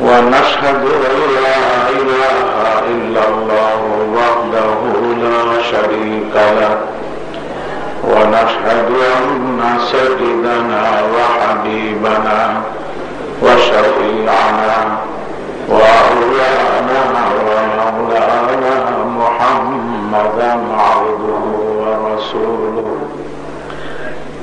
ونشهد أن لا إله إلا الله وحده لا شريك له. ونشهد أن سيدنا وحبيبنا وشفيعنا وأولانا ومولانا محمدا عبده ورسوله.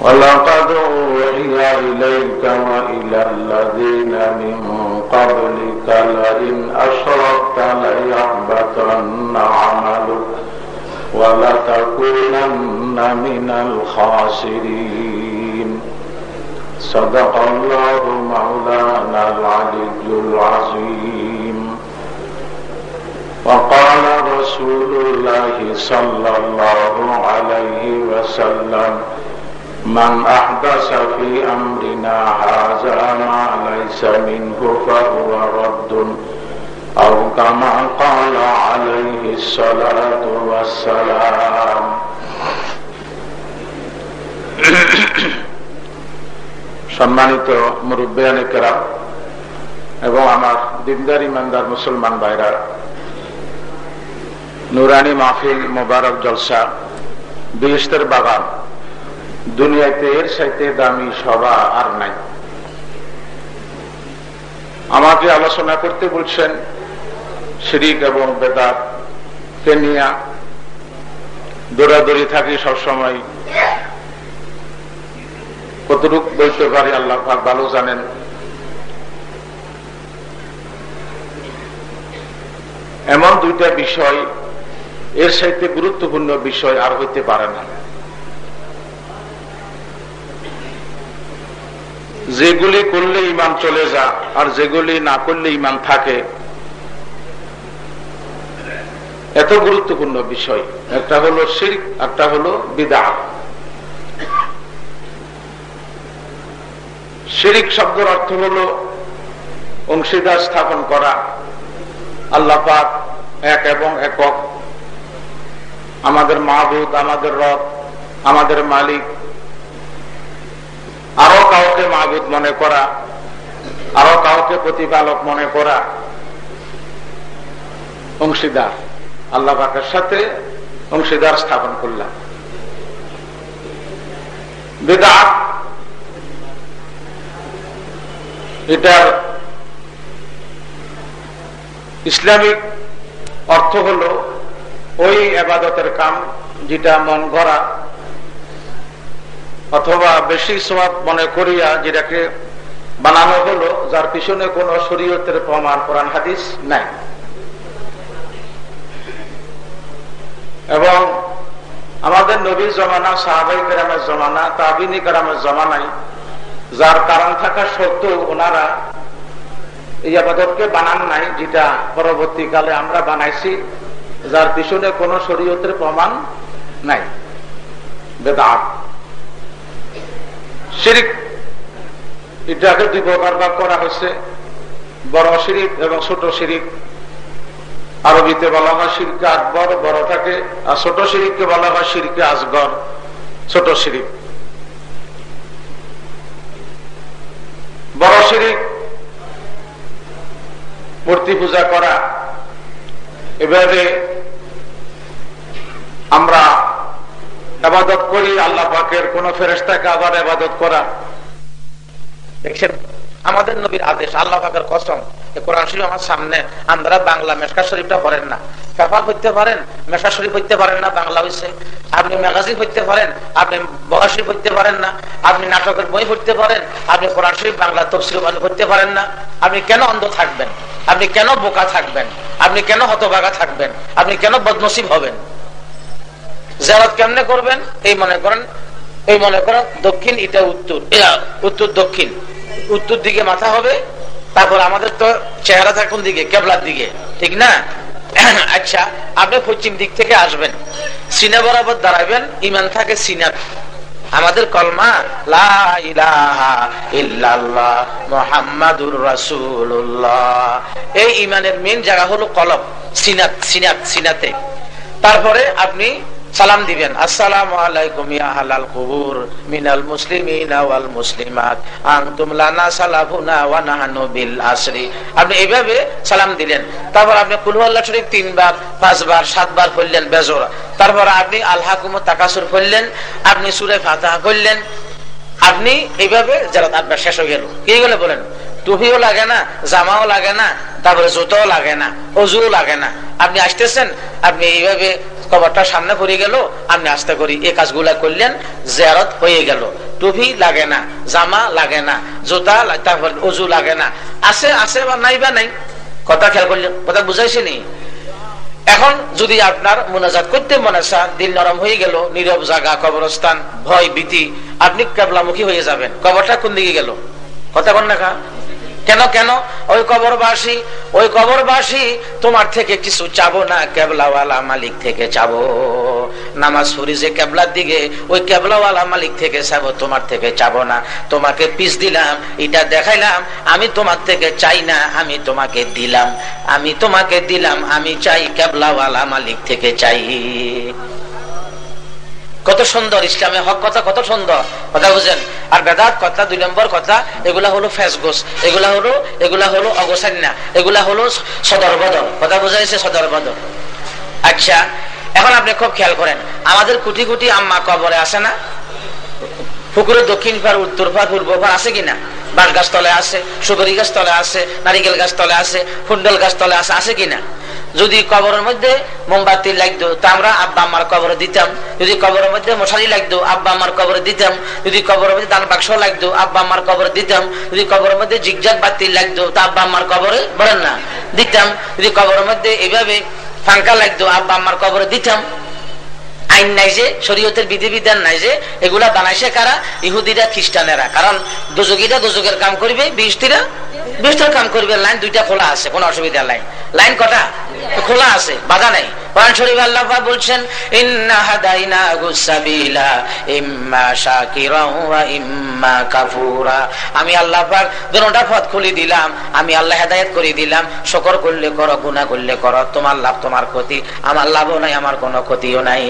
ولقد أوحي إليك وإلى الذين من قبلك لئن أشركت ليحبطن عملك ولتكونن من الخاسرين. صدق الله مولانا العلي العظيم. وقال رسول الله صلى الله عليه وسلم من أحدث في أمرنا هذا ما ليس منه فهو رد أو كما قال عليه الصلاة والسلام সম্মানিত মুরব্বিয়ানিকেরা এবং আমার দিনদার ইমানদার মুসলমান ভাইরা নুরানি মাহফিল মোবারক জলসা বিশতের বাগান দুনিয়াতে এর সাথে দামি সভা আর নাই। আমাকে আলোচনা করতে বলছেন শিরিক এবং বেদাত কে দৌড়াদৌড়ি থাকি সবসময়। কতটুক বলতে পারি আল্লাহ ভালো জানেন। এমন দুইটা বিষয় এর সাথে গুরুত্বপূর্ণ বিষয় আর হইতে পারে না। যেগুলি করলে ইমান চলে যা, আর যেগুলি না করলে ইমান থাকে। এত গুরুত্বপূর্ণ বিষয়। একটা হলো শির্ক, একটা হলো বিদা শিরিক শব্দের অর্থ হল অংশীদার স্থাপন করা। আল্লাহ পাক এক এবং একক। আমাদের মাহবুদ আমাদের রব, আমাদের মালিক কাউকে মাহবুদ মনে করা, আরও কাউকে প্রতিপালক মনে করা, অংশীদার, আল্লাহ পাকের সাথে অংশীদার স্থাপন করলাম। বেদাত, এটার ইসলামিক অর্থ হল ওই আবাদতের কাম যেটা মন করা অথবা বেশি সবাব মনে করিয়া যেটাকে বানানো হলো, যার পিছনে কোন শরীয়তের প্রমাণ, কোরআন, হাদিস নাই। এবং আমাদের নবীর জমানা, সাহাবাই কেরামের জমানা, তাবিনী কেরামের জমানায় যার কারণ থাকা সত্ত্বেও ওনারা এই আবাদতকে বানান নাই, যেটা পরবর্তীকালে আমরা বানাইছি, যার পিছনে কোন শরীয়তের প্রমাণ নাই। বেদাত। শিরিক। এটাকে দুই প্রকার ভাগ করা হয়েছে। বড় শিরিক এবং ছোট শিরিক। আরবিতে বলা হয় শিরকে আকবর, বড়টাকে, আর ছোট শিরিককে বলা হয় শিরকে আসগর, ছোট শিরিক। বড় শিরিক, মূর্তি পূজা করা। এভাবে আমরা আবাদত করি, আল্লাহ পাকের কোন ফেরেস্তাকে আবার আবাদত করা। দেখছেন, আমাদের নবীর আদেশ, আল্লাহ পাকের কসম কোরআন শরীফ আমার সামনে বাংলা শরীফটা পড়েন না। পেপার হইতে পারেন শরীফ হইতে পারেন না, বাংলা হইছে। আপনি ম্যাগাজিন হইতে পারেন, আপনি হইতে পারেন না। আপনি নাটকের বই পড়তে পারেন, আপনি কোরআন শরীফ, বাংলা তফসিল পড়তে পারেন না। আপনি কেন অন্ধ থাকবেন? আপনি কেন বোকা থাকবেন? আপনি কেন হতবাগা থাকবেন? আপনি কেন বদনসিব হবেন? জেরাত কেমনে করবেন? এই মনে করেন, এই মনে করেন, দক্ষিণ, এটা উত্তর। উত্তর, দক্ষিণ। উত্তর দিকে মাথা হবে, তারপর আমাদের তো চেহারা থাকুন দিকে, কেবলার দিকে। ঠিক না? আচ্ছা আপনি পশ্চিম দিক থেকে আসবেন। সিনা বরাবর দাঁড়াবেন ইমান থাকে সিনা আমাদের কলমা মোহাম্মদুর এই ইমানের মেন জায়গা হলো কলম, সিনাত সিনাত, সিনাতে। তারপরে আপনি সালাম দিবেন, আসসালামু আলাইকুম ইয়া হালাল কুবুর, মিনাল মুসলিমিনা ওয়াল মুসলিমাত, আনতুম লানা সালাফুনা ওয়া নাহনু বিল আসরি। আপনি এইভাবে সালাম দিলেন। তারপর আপনি কুল আল্লাহ শরীফ তিনবার, পাঁচবার, সাতবার পড়লেন বেজোরা। তারপর আপনি আল্লাহ কুমু তাকাসুর পড়লেন আপনি সুরে ফাতাহা করলেন। আপনি এইভাবে যারা আপনার শেষ হয়ে গেল, কি গেলে বলেন? টুপিও লাগে না, জামাও লাগে না, তারপরে জুতোও লাগে না, অজুও লাগে না। আপনি আসতেছেন, আপনি এইভাবে কবরটা সামনে পড়ে গেল আপনি আস্তে করি এই কাজগুলা করলেন জেরত হয়ে গেল। টুপি লাগে না, জামা লাগে না, জুতা তারপর অজু লাগে না। আছে আছে বা নাই বা নাই? কথা খেয়াল করলেন, কথা বুঝাইছে নি এখন যদি আপনার মোনাজাত করতে মনে চান, দিল নরম হয়ে গেল, নীরব জায়গা কবরস্থান, ভয়, ভীতি, আপনি কেবলামুখী হয়ে যাবেন। কবরটা কোন দিকে গেল? কথা কন না কেন কেন? ওই কবরবাসী ওই কবরবাসী, তোমার থেকে কিছু চাবো না, কেবলাওয়ালা মালিক থেকে চাবো। নামাজ পড়ি যে কেবলার দিকে, ওই কেবলাওয়ালা মালিক থেকে চাবো, তোমার থেকে চাবো না। তোমাকে পিস দিলাম, এটা দেখাইলাম, আমি তোমার থেকে চাই না, আমি তোমাকে দিলাম। আমি তোমাকে দিলাম, আমি চাই কেবলাওয়ালা মালিক থেকে চাই। কত সুন্দর ইসলামে হক কথা কত সুন্দর। কথা বুঝেন? আর বেদাত কথা, দুই নম্বর কথা, এগুলা হলো ফেসগোস, এগুলা হলো এগুলা হলো অগসান্যা এগুলা হলো সদর বদল কথা বুঝাইছে সদর বদল আচ্ছা এখন আপনি খুব খেয়াল করেন, আমাদের কোটি কোটি আম্মা কবরে আছে না? পুকুরের দক্ষিণ পার উত্তর পার পূর্ব পার আছে কিনা? বাঁশ গাছ তলে আছে, সুপারি গাছ তলে আছে, নারিকেল গাছ তলে আছে ফুন্ডল গাছ তলে আছে আছে কিনা? যদি কবরের মধ্যে মোমবাতি লাগতো, তা আমরা আব্বা আমার কবরে দিতাম। যদি কবরের মধ্যে মশারি লাগতো, আব্বা আমার কবরে দিতাম। যদি কবরের মধ্যে দান বাক্স লাগতো, আব্বা আমার কবরে দিতাম। যদি কবরের মধ্যে জিগজাগ বাতি লাগতো, তা আব্বা আমার কবরে বলেন না, দিতাম। যদি কবরের মধ্যে এইভাবে ফাঙ্কা লাগতো, আব্বা আমার কবরে দিতাম। আইন নাই যে, শরীয়তের বিধিবিধান নাই যে, এগুলা বানাইছে কারা? ইহুদিরা, খ্রিস্টানেরা। কারণ দুযোগীরা দুযোগের কাম করবে বৃহস্পতিরা বৃহস্পতির কাম করবে, লাইন দুইটা খোলা আছে, কোনো অসুবিধা লাইন লাইন কটা? খোলা আছে, বাধা নাই। কোরআন শরীফ আল্লাহ বলছেন আমি আল্লাহ পাক দুটোটা পথ খুলে দিলাম, আমি আল্লাহ হেদায়েত করে দিলাম। শুকর করলে করো, গুনাহ করলে করো। তোমার লাভ তোমার ক্ষতি, আমার লাভও নাই, আমার কোনো ক্ষতিও নাই।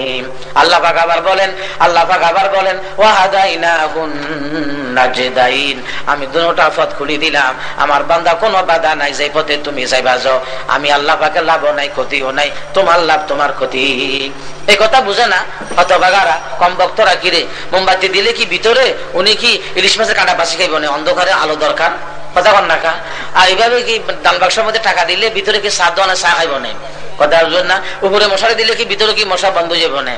আল্লাহ পাক আবার বলেন, আল্লাহ পাক আবার বলেন, ওয়া হাদাইনা গুন নাজদাইন। আমি দুটোটা পথ খুলে দিলাম, আমার বান্দা কোনো বাধা নাই যে পথে তুমি যাইবা যাও। আমি আল্লাহ পাকের লাভও নাই, ক্ষতিও নাই, তোমার লাভ তোমার ক্ষতি। এই কথা বুঝে না? হত বাগারা কম বক্তরা কিরে মোমবাতি দিলে কি ভিতরে? উনি কি ইলিশ মাছের কাঁটা বাসি খাইব অন্ধকারে আলো দরকার? কথা কন আর এইভাবে কি ডাল বাক্সের মধ্যে টাকা দিলে ভিতরে কি চা খাইব না? কথা না? উপরে মশারি দিলে কি ভিতরে কি মশা বন্ধ যাব না?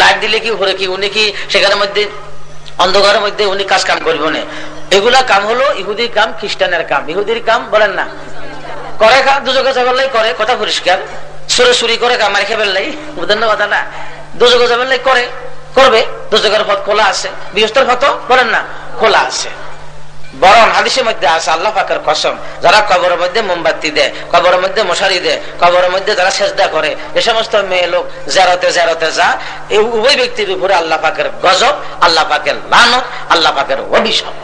লাইট দিলে কি উপরে কি? উনি কি মধ্যে, অন্ধকারের মধ্যে উনি কাজ কাম করব না? এগুলা কাম হলো ইহুদির কাম, খ্রিস্টানের কাম। ইহুদির কাম বলেন না। করে দুজকে যাবার করে, কথা পরিষ্কার। সুরে সুরি করে কামার খেয়ে লাই বুঝলেন না কথা না দুজকে যাবার করে, করবে। দুজকের পথ খোলা আছে। বৃহস্পতির পথ বলেন না, খোলা আছে। বরং হাদিসের মধ্যে আছে, আল্লাহ পাকের কসম, যারা কবরের মধ্যে মোমবাতি দেয়, কবরের মধ্যে মশারি দেয়, কবরের মধ্যে যারা সেজদা করে, এ সমস্ত মেয়ে লোক জেরতে জেরতে যা, এই উভয় ব্যক্তির উপরে আল্লাহ পাকের গজব, আল্লাহ পাকের লানত, আল্লাহ পাকের অভিশাপ।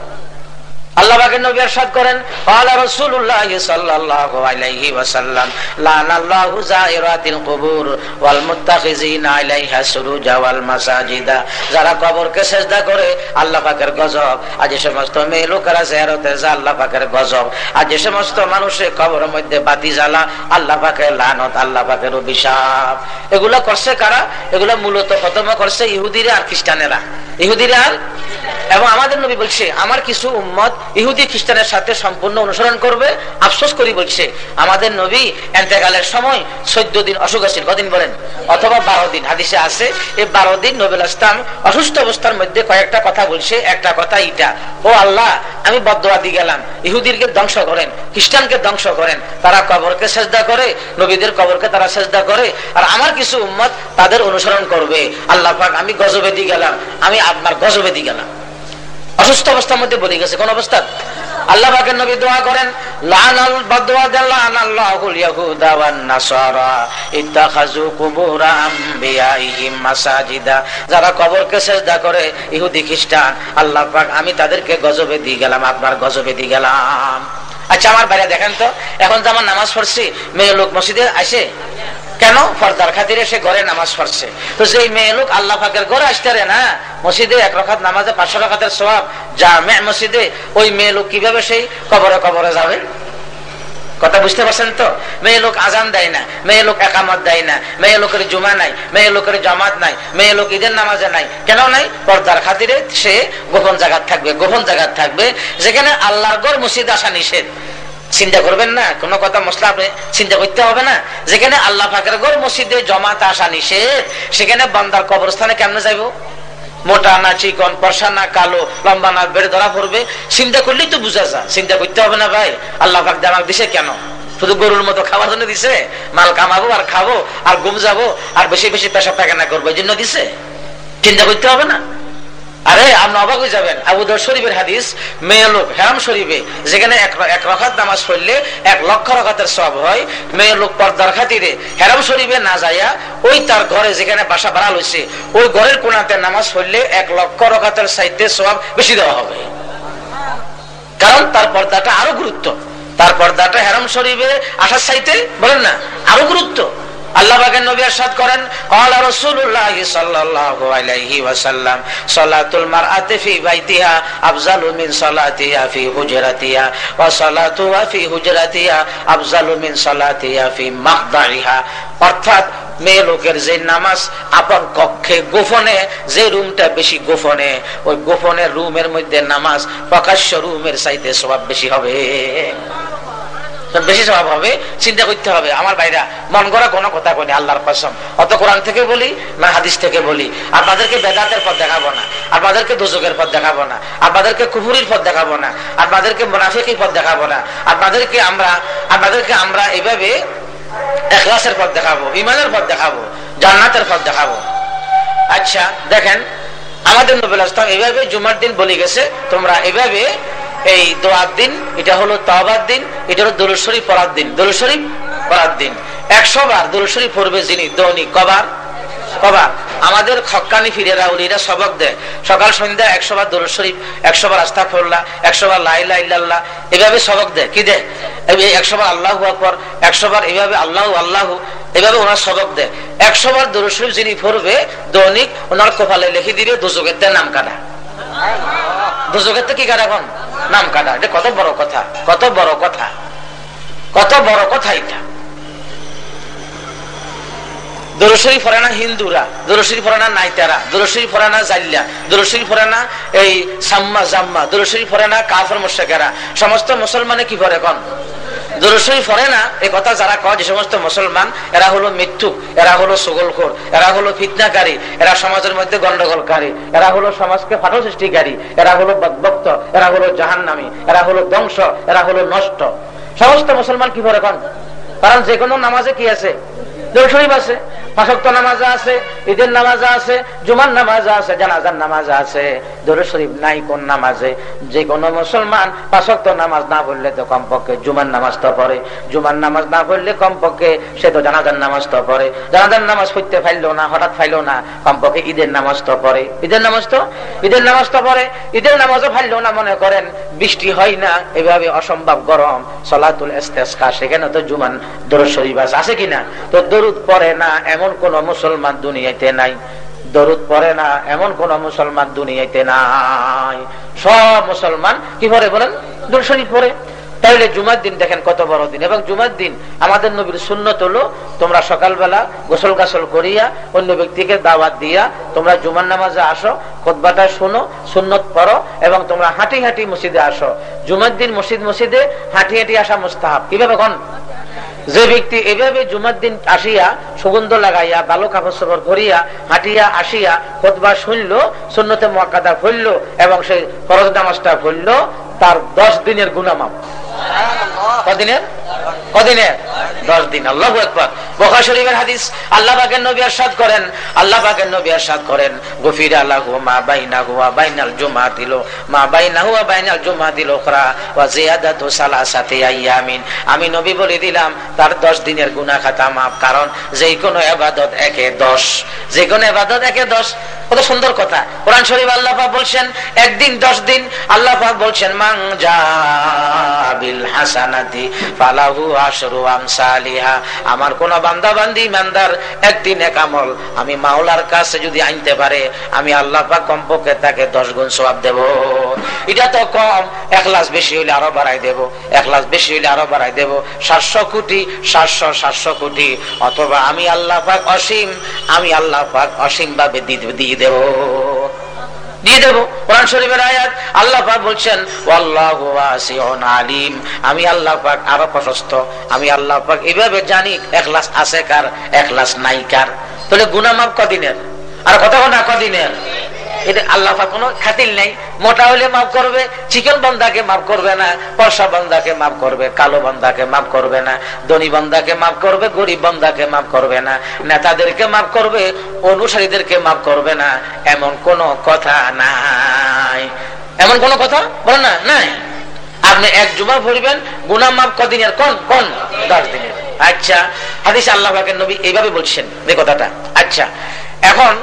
আল্লাহ বাকের নবী ارشاد করেন قال رسول الله صلى الله عليه وسلم لعن الله زائرات القبور والمتخذين عليها سروج والمساجد যারা কবরকে সেজদা করে আল্লাহ পাকের গজব আর যে সমস্ত মেয়ে লোকেরা জিয়ারতে যায় আল্লাহ পাকের গজব আর যে সমস্ত মানুষের কবরের মধ্যে বাতি জ্বালা আল্লাহ পাকের লানত আল্লাহ পাকের অভিশাপ এগুলো করছে কারা এগুলো মূলত প্রথমে করছে ইহুদিরা আর খ্রিস্টানেরা ইহুদিরা আর এবং আমাদের নবী বলছে আমার কিছু উম্মত ইহুদি খ্রিস্টানের সাথে সম্পূর্ণ অনুসরণ করবে। আফসোস করি বলছে, আমাদের নবী এন্তেকালের সময় চোদ্দ দিন অসুখ কদিন বলেন? অথবা বারো দিন। হাদিসে আছে, এই বারো দিন নবীল ইসলাম অসুস্থ অবস্থার মধ্যে কয়েকটা কথা বলছে। একটা কথা ইটা ও আল্লাহ, আমি বদবাদি গেলাম। ইহুদিরকে ধ্বংস করেন, খ্রিস্টানকে ধ্বংস করেন। তারা কবরকে সেজদা করে, নবীদের কবরকে তারা সেজদা করে। আর আমার কিছু উম্মত তাদের অনুসরণ করবে। আল্লাহ পাক, আমি গজবেদি গেলাম। আমি আপনার গজবেদি গেলাম। অসুস্থ অবস্থার মধ্যে বলে গেছে। কোন অবস্থা? আল্লাহ নবী দোয়া করেন ইহুদি আল্লাহ আমি তাদেরকে গজবে গেলাম গজবে গেলাম। আচ্ছা আমার বাইরে দেখেন তো, এখন তো আমার নামাজ পড়ছি, মেয়ে লোক মসজিদে আসে কেন? ফর্দার খাতিরে সে ঘরে নামাজ পড়ছে। তো সেই মেয়ে লোক আল্লাহ ফাঁকের ঘরে আসতে রে না, মসজিদে এক রখাত নামাজে পাঁচশো রখাতের সবাব যা মসজিদে, ওই মেয়ে লোক কীভাবে সেই কবরে কবরে যাবে? কথা বুঝতে পারছেন তো? মেয়ে লোক আজান দেয় না, মেয়ে লোক একামত দেয় না, মেয়ে লোকের জুমা নাই, মেয়ে লোকের জামাত নাই, মেয়ে লোক ঈদের নামাজে নাই। কেন নাই? পর্দার খাতিরে সে গোপন জায়গার থাকবে, গোপন জায়গার থাকবে, যেখানে আল্লাহর গড় মসজিদ আসা নিষেধ। চিন্তা করবেন না, কোনো কথা মশলা চিন্তা করতে হবে না। যেখানে আল্লাহ ফাঁকের গড় মসজিদে জমাতে আসা নিষেধ, সেখানে বান্দার কবরস্থানে কেমনে যাইব? মোটা না চিকন পরশা না কালো, লম্বা না বেড়ে ধরা পড়বে, চিন্তা করলেই তো বুঝা যা চিন্তা করতে হবে না ভাই, আল্লাহ পাক আমাকে দিছে কেন? শুধু গরুর মতো খাওয়ার জন্য দিছে? মাল কামাবো আর খাব, আর ঘুম যাব, আর বেশি বেশি পেশা পায়খানা করব, এই জন্য দিছে। চিন্তা করতে হবে না। আরে আপনি অবাক হয়ে যাবেন। আবুদর শরীফের হাদিস, মেয়ে লোক হেরাম শরীফে, যেখানে এক রখাত নামাজ পড়লে এক লক্ষ রখাতের সব হয়, মেয়ে লোক পর্দার খাতিরে হেরাম শরীফে না যাইয়া ওই তার ঘরে যেখানে বাসা বাড়া হয়েছে ওই ঘরের কোনাতে নামাজ পড়লে এক লক্ষ রখাতের সাইতে সব বেশি দেওয়া হবে। কারণ তার পর্দাটা আরও গুরুত্ব। তার পর্দাটা হেরাম শরীফে আসার সাইতে বলেন না, আরও গুরুত্ব। আল্লাহ বাগের নবী ارشاد করেন قال رسول الله صلى الله عليه وسلم صلاه المراه في بيتها افضل من صلاتها في حجرتها وصلاتها في حجرتها افضل من صلاتها في مخضعها অর্থাৎ মেয়ে লোকের যে নামাজ আপন কক্ষে গোপনে যে রুমটা বেশি গোপনে ওই গোপনে রুমের মধ্যে নামাজ প্রকাশ্য রুমের চাইতে স্বভাব বেশি হবে বেশি স্বভাব হবে, চিন্তা করতে হবে। আমার ভাইরা, মন গড়া কোনো কথা কই আল্লাহর কসম। অত কোরআন থেকে বলি, না হাদিস থেকে বলি। আপনাদেরকে বেদাতের পথ দেখাবো না আপনাদেরকে দুযোগের পথ দেখাবো না আপনাদেরকে কুহুরির পথ দেখাবো না আপনাদেরকে মোনাফিকির পথ দেখাবো না আপনাদেরকে আমরা আপনাদেরকে আমরা এইভাবে এখলাসের পথ দেখাবো ইমানের পথ দেখাবো, জান্নাতের পথ দেখাবো। আচ্ছা দেখেন, আমাদের নবুল আসলাম এইভাবে জুমার দিন বলে গেছে, তোমরা এভাবে এই দোয়ার দিন, এটা হলো তাওবার দিন, এটা হলো দরুদ পড়ার দিন। দরুদ পড়ার দিন। একশো বার দরুদ শরীফ পড়বে যিনি, দৈনিক কবার। কবার। আমাদের খক্কানি ফিরেরা, উলিরা সবক দেয়। সকাল, সন্ধ্যা একশো বার দরুদ শরীফ, একশো বার আস্তা ফোল্লা একশো বার লাইলা ইল্লাল্লাহ, এভাবে সবক দেয়। কি দেয়? একশো বার আল্লাহ আকবর, একশো বার এভাবে আল্লাহ আল্লাহ, এভাবে ওনার সবক দেয়। একশো বার দরুদ শরীফ যিনি পড়বে দৈনিক, ওনার কপালে লিখে দিবে দুযোগের নাম কাটা দুযোগের তো কি কাটা এখন? নাম কাটা এটা কত বড় কথা? কত বড় কথা? কত বড় কথা এটা? দরশরী ফরানা হিন্দুরা, দরশরী ফরানা নাইতারা, দরশরী ফরানা জাল্লা দরশরী ফরানা এই সাম্মা জাম্মা, দরশরী ফরানা কাফর মোশেকেরা সমস্ত মুসলমানে কি করে এখন দরশরী ফরে না এই কথা যারা কয় যে সমস্ত মুসলমান, এরা হলো মিথ্যুক, এরা হলো সুগলখোর, এরা হলো ফিতনাকারী, এরা সমাজের মধ্যে গন্ডগোলকারী এরা হলো সমাজকে ফাটল সৃষ্টিকারী, এরা হলো বদভক্ত, এরা হলো জাহান্নামী, এরা হলো ধ্বংস, এরা হলো নষ্ট। সমস্ত মুসলমান কি করে এখন কারণ যে কোনো নামাজে কি আছে? শরীফ আছে পাশক্ত নামাজ আছে, ঈদের নামাজ আছে, জুমার নামাজ আছে, জানাজার নামাজ আছে। দরুদ শরীফ নাই কোন নামাজে। যে কোনো মুসলমান পাঁচক্ত নামাজ না পড়লে তো কমপক্ষে জুমার নামাজ তো পড়ে। জুমার নামাজ না পড়লে কমপক্ষে সে তো জানাজার নামাজ তো পড়ে। জানাজার নামাজ পড়তে ফাইল না, হঠাৎ ফাইল না, কমপক্ষে ঈদের নামাজ তো পড়ে। ঈদের নামাজ তো, ঈদের নামাজ তো পড়ে। ঈদের নামাজও ফাইল না, মনে করেন, বৃষ্টি হয় না, এভাবে অসম্ভব গরম, সলাতুল ইস্তেসকা, সেখানে তো জুমান দরুদ শরীফ আছে। আছে কিনা? তো দরুদ পড়ে না, এমন কোন মুসলমান দুনিয়াতে নাই। দরুদ পড়ে না, এমন কোন মুসলমান দুনিয়াতে নাই। সব মুসলমান কি পড়ে বলেন? দরুদ শরীফ পড়ে। তাহলে জুমার দিন দেখেন কত বড় দিন। এবং জুমার দিন আমাদের নবীর সুন্নত হলো তোমরা সকালবেলা গোসল গাসল করিয়া অন্য ব্যক্তিকে দাওয়াত দিয়া তোমরা জুমার নামাজে আসো, খোদবাটা শুনো, সুন্নত পড়ো এবং তোমরা হাঁটি হাঁটি মসজিদে আসো। জুমার দিন মসজিদ মসজিদে হাঁটি হাঁটি আসা মুস্তাহাব। কীভাবে কন? যে ব্যক্তি এভাবে জুমার দিন আসিয়া সুগন্ধ লাগাইয়া ভালো কাপড় ভরিয়া হাঁটিয়া, আসিয়া খোদবা শুনলো, সুন্নতে মক্কাদা ফুলল এবং সেই ফরজ নামাজটা ফুলল তার দশ দিনের গুণামাপ কদিনের? কদিনের? দশ দিন। আল্লাহ একবার বখা শরীফের হাদিস, আল্লাহ নবী করেন। আল্লাহ নবী করেন। গফির আল্লাহ মা হুয়া জুমা দিল মা হুয়া জুমা দিল খরা আইয়ামিন। আমি নবী বলে দিলাম, তার 10 দিনের গুনাহ খাতা মাফ, কারণ যেই কোন ইবাদত একে 10 যে কোন ইবাদত একে 10 কত সুন্দর কথা। কোরআন শরীফ আল্লাহ বলছেন, একদিন 10 দিন আল্লাহ বলছেন মান আমার কোন বান্দা বান্দি ইমানদার একদিন এক আমল, আমি মাওলার কাছে যদি আনতে পারে, আমি আল্লাহ পাক কমপক্ষে তাকে 10 গুণ সওয়াব দেব। এটা তো কম, এক লাখ বেশি হইলে আরও বাড়াই দেব, এক লাখ বেশি হইলে আরও বাড়াই দেব। সাতশো কোটি, সাতশো সাতশো কোটি, অথবা আমি আল্লাহ পাক অসীম, আমি আল্লাহ পাক অসীম ভাবে দিয়ে দেব। দিয়ে দেবো। কোরআন শরীফের আয়াত, আল্লাহ পাক বলছেন আলিম। আমি আল্লাহ পাক আরও প্রশস্ত। আমি আল্লাহ পাক এভাবে জানি এখলাস আছে কার এখলাস নাই কার। তাহলে গুনাহ মাফ কদিনের? আর কত কথা কদিনের? এটা আল্লাহ কোনো খাতিল নেই। মোটা হলে মাফ করবে, চিকন বন্দাকে মাফ করবে না পয়সা বন্দাকে মাফ করবে, কালো বন্দাকে মাফ করবে না, ধনী বন্দাকে মাফ করবে, গরিব বন্দাকে মাফ করবে না, নেতাদেরকে মাফ করবে, অনুসারীদেরকে মাফ করবে না, এমন কোন কথা নাই। এমন কোন কথা বল না? নাই। আপনি এক জুমা ভরবেন গুনা মাফ কদিনের কোন কোন? দশ দিনের। আচ্ছা হাদিস আল্লাহ নবী এইভাবে বলছেন, এই কথাটা। আচ্ছা এখন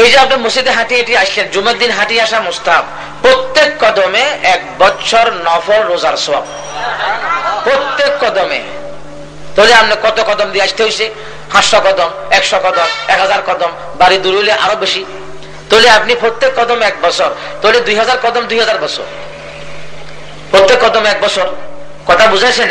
এই যে আপনি মসজিদে হাঁটি হাঁটি আসলেন, জুমের দিন হাঁটি আসা মুস্তাব প্রত্যেক কদমে এক বছর নফর রোজার সব প্রত্যেক কদমে। তাহলে আপনি কত কদম দিয়ে আসতে হয়েছে পাঁচশো কদম, একশো কদম, এক হাজার কদম, বাড়ি দূর হইলে আরও বেশি। তাহলে আপনি প্রত্যেক কদম এক বছর তাহলে দুই হাজার কদম দুই হাজার বছর। প্রত্যেক কদম এক বছর। কথা বুঝাইছেন?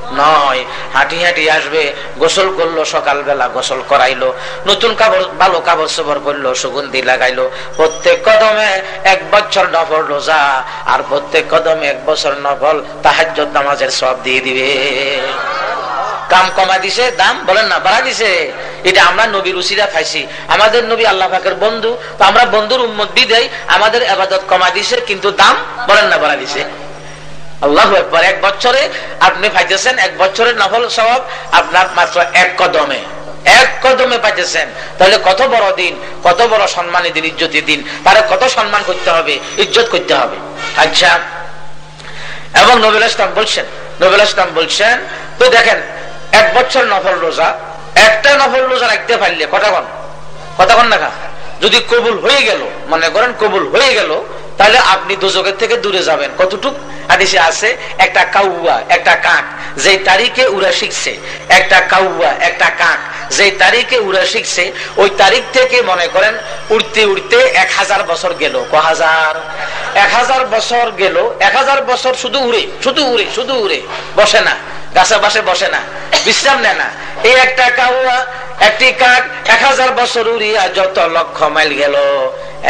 নয়। হাঁটি হাঁটি আসবে, গোসল করল, সকালবেলা গোসল করাইলো। নতুন কাপড়, ভালো কাপড় সবর করল সুগন্ধি লাগাইলো। প্রত্যেক কদমে এক বছর নফল রোজা, আর প্রত্যেক কদমে এক বছর নফল তাহাজ নামাজের সব দিয়ে দিবে। কাম কমা দিছে, দাম বলেন না বাড়া দিছে। এটা আমরা নবীর রুচিরা খাইছি আমাদের নবী আল্লাহ পাকের বন্ধু, তো আমরা বন্ধুর উন্মত দেয় আমাদের আবাদত কমা দিছে, কিন্তু দাম বলেন না বাড়া দিছে। আল্লাহ এক বছরে আপনি পাইতেছেন এক বছরের নফল স্বভাব আপনার মাত্র এক কদমে। এক কদমে পাইতেছেন। তাহলে কত বড় দিন, কত বড় সম্মানী দিন, ইজ্জতি দিন। তারা কত সম্মান করতে হবে, ইজ্জত করতে হবে। আচ্ছা। এবং নবীল ইসলাম বলছেন, নবীল ইসলাম বলছেন, তো দেখেন, এক বছর নফল রোজা, একটা নফল রোজা রাখতে পারলে কতক্ষণ কতক্ষণ দেখা যদি কবুল হয়ে গেল, মনে করেন কবুল হয়ে গেল তাহলে আপনি দুজকের থেকে দূরে যাবেন। কতটুক? হাদিসে আছে, একটা কাউয়া, একটা কাক যে তারিখে উড়া শিখছে, একটা কাউয়া, একটা কাক যে তারিখে উড়া শিখছে, ওই তারিখ থেকে মনে করেন উড়তে উড়তে এক হাজার বছর গেল। ক হাজার? এক হাজার বছর গেল। এক হাজার বছর শুধু উড়ে শুধু উড়ে শুধু উড়ে, বসে না। গাছে বাসে বসে না, বিশ্রাম নেয় না। এই একটা কাউয়া, একটি কাক, এক হাজার বছর উড়িয়া যত লক্ষ মাইল গেল,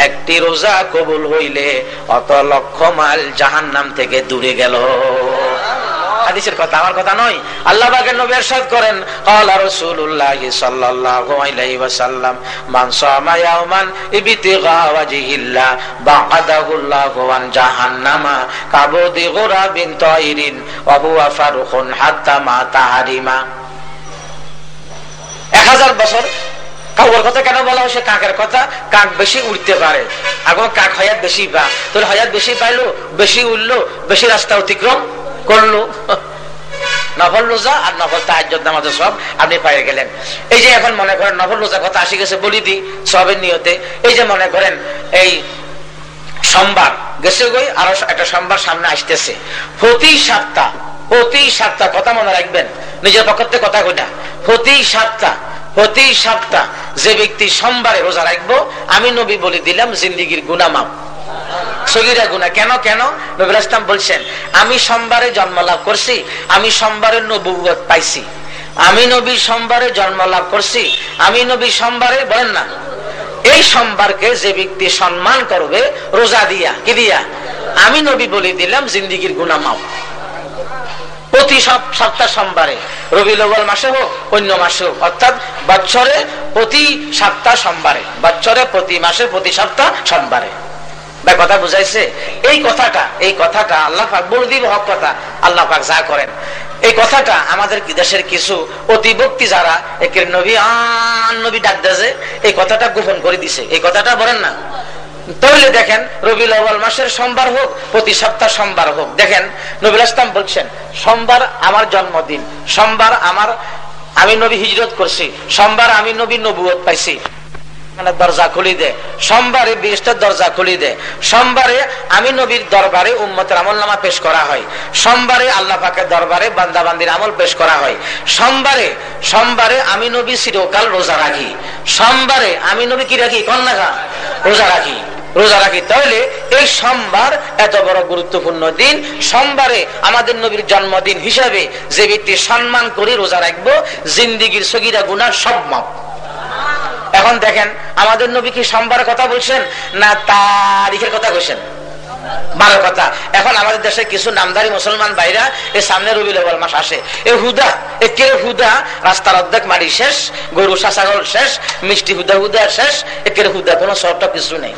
একটি রোজা কবুল হইলে অত লক্ষ মাইল জাহান নাম থেকে দূরে গেল। হাদিসের কথা আমার কথা নয় আল্লাহ পাকের নবী ارشاد করেন قال رسول الله صلى الله عليه وسلم من صام يوما ابتغاء وجه الله بعده الله عن جهنم كبد غراب طائر وهو فرخ حتى ما تحرما এক হাজার বছর কাউর কথা কেন বলা হয়েছে কাকের কথা কাক বেশি উঠতে পারে এখন কাক হয়াত বেশি পা তোর হয়াত বেশি পাইলো বেশি উঠলো বেশি রাস্তা অতিক্রম করল। নফল রোজা আর নফল তাহাজ্জুদ নামাজ সব আপনি পাইয়ে গেলেন। এই যে এখন মনে করেন নফল রোজা কথা আসি গেছে বলি দি সবের নিয়তে। এই যে মনে করেন এই সোমবার, গেছে গই আরও একটা সোমবার সামনে আসতেছে। প্রতি সপ্তাহ প্রতি সপ্তাহ কথা মনে রাখবেন, নিজের পক্ষ থেকে কথা কইটা প্রতি সপ্তাহ প্রতি সপ্তাহ যে ব্যক্তি সোমবারে রোজা রাখব, আমি নবী বলে দিলাম জিন্দিগির গুনামাপ সগিরা গুনা কেন কেন? নবীর ইসলাম বলছেন, আমি সোমবারে জন্ম লাভ করছি, আমি সোমবারে নবুয়ত পাইছি। আমি নবী সোমবারে জন্ম লাভ করছি, আমি নবী সোমবারে বলেন না। এই সোমবারকে যে ব্যক্তি সম্মান করবে, রোজা দিয়া, কি দিয়া? আমি নবী বলে দিলাম, জিন্দিগির গুনা মাপ প্রতি সপ্তাহ সোমবারে রবি লবল মাসে হোক, অন্য মাসে হোক, অর্থাৎ বছরে প্রতি সপ্তাহ সোমবারে বছরে প্রতি মাসে, প্রতি সপ্তাহ সোমবারে। ভাই কথা বুঝাইছে? এই কথাটা এই কথাটা আল্লাহ পাক বলে দিব হক কথা। আল্লাহ পাক যা করেন। এই কথাটা আমাদের দেশের কিছু অতিভক্তি যারা একের নবী আন নবী ডাক দেছে এই কথাটা গোপন করে দিছে। এই কথাটা বলেন না। তাহলে দেখেন রবি আউ্বাল মাসের সোমবার হোক, প্রতি সপ্তাহ সোমবার হোক। দেখেন নবীল ইসলাম বলছেন, সোমবার আমার জন্মদিন, সোমবার আমার, আমি নবী হিজরত করছি, সোমবার আমি নবী নবুয়ত পাইছি। দরজা খুলি দে। সোমবারে বিশটা দরজা খুলি দে। সোমবারে আমি নবীর দরবারে উম্মতের আমল নামা পেশ করা হয়। সোমবারে আল্লাহ পাকের দরবারে বান্দা বান্দির আমল পেশ করা হয়। সোমবারে সোমবারে আমি নবী চিরকাল রোজা রাখি। সোমবারে আমি নবী কি রাখি? কন্যা রোজা রাখি। রোজা রাখি। তাহলে এই সোমবার এত বড় গুরুত্বপূর্ণ দিন। সোমবারে আমাদের নবীর জন্মদিন হিসাবে যে ব্যক্তি সম্মান করে রোজা রাখব, জিন্দিগির সগিরা গুনার সব মাপ এখন দেখেন, আমাদের নবী কি সোমবারের কথা বলছেন না তারিখের কথা বলছেন? বারো কথা। এখন আমাদের দেশে কিছু নামদারি মুসলমান ভাইরা এই সামনে রবি লেবল মাস আসে। এ হুদা, এ কে হুদা? রাস্তার অর্ধেক মারি শেষ, গরু শাসাগল শেষ, মিষ্টি হুদা হুদা শেষ, এ কে হুদা, কোনো শর্ত কিছু নেই।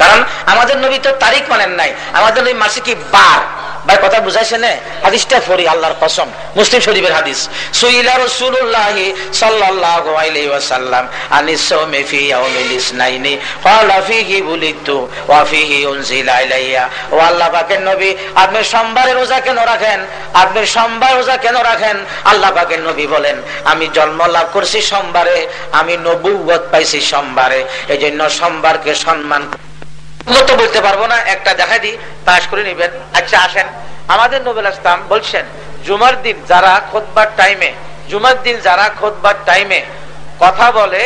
কারণ আমাদের নবী তো তারিখ মানেন নাই, আমাদের নবী মাসে কি বার? ভাই, কথা বুঝাইছে না? হাদিসটা ফরি আল্লাহর কসম। মুসলিম শরীফের হাদিস। সুইলা রাসূলুল্লাহ সাল্লাল্লাহু আলাইহি ওয়াসাল্লাম আনিস সাওমি ফি ইয়াউমিল ইসনাইনি, ক্বালা ফিহি বুলিতু ওয়া ফিহি উনজিলা ইলাইয়া। ও আল্লাহ পাকের নবী, আপনি সোমবারে রোজা কেন রাখেন? আপনি সোমবার রোজা কেন রাখেন? আল্লাহ পাকের নবী বলেন, আমি জন্ম লাভ করছি সোমবারে, আমি নবুয়ত পাইছি সোমবারে। এজন্য সোমবারকে সম্মান তো বলতে পারব না, একটা দেখা পাশ করে নিবেন। আচ্ছা আসেন। আমাদের ইসলাম বলছেন, জুমার দিন যারা খোদবার টাইমে জুমার দিন যারা খোদবার টাইমে কথা বলে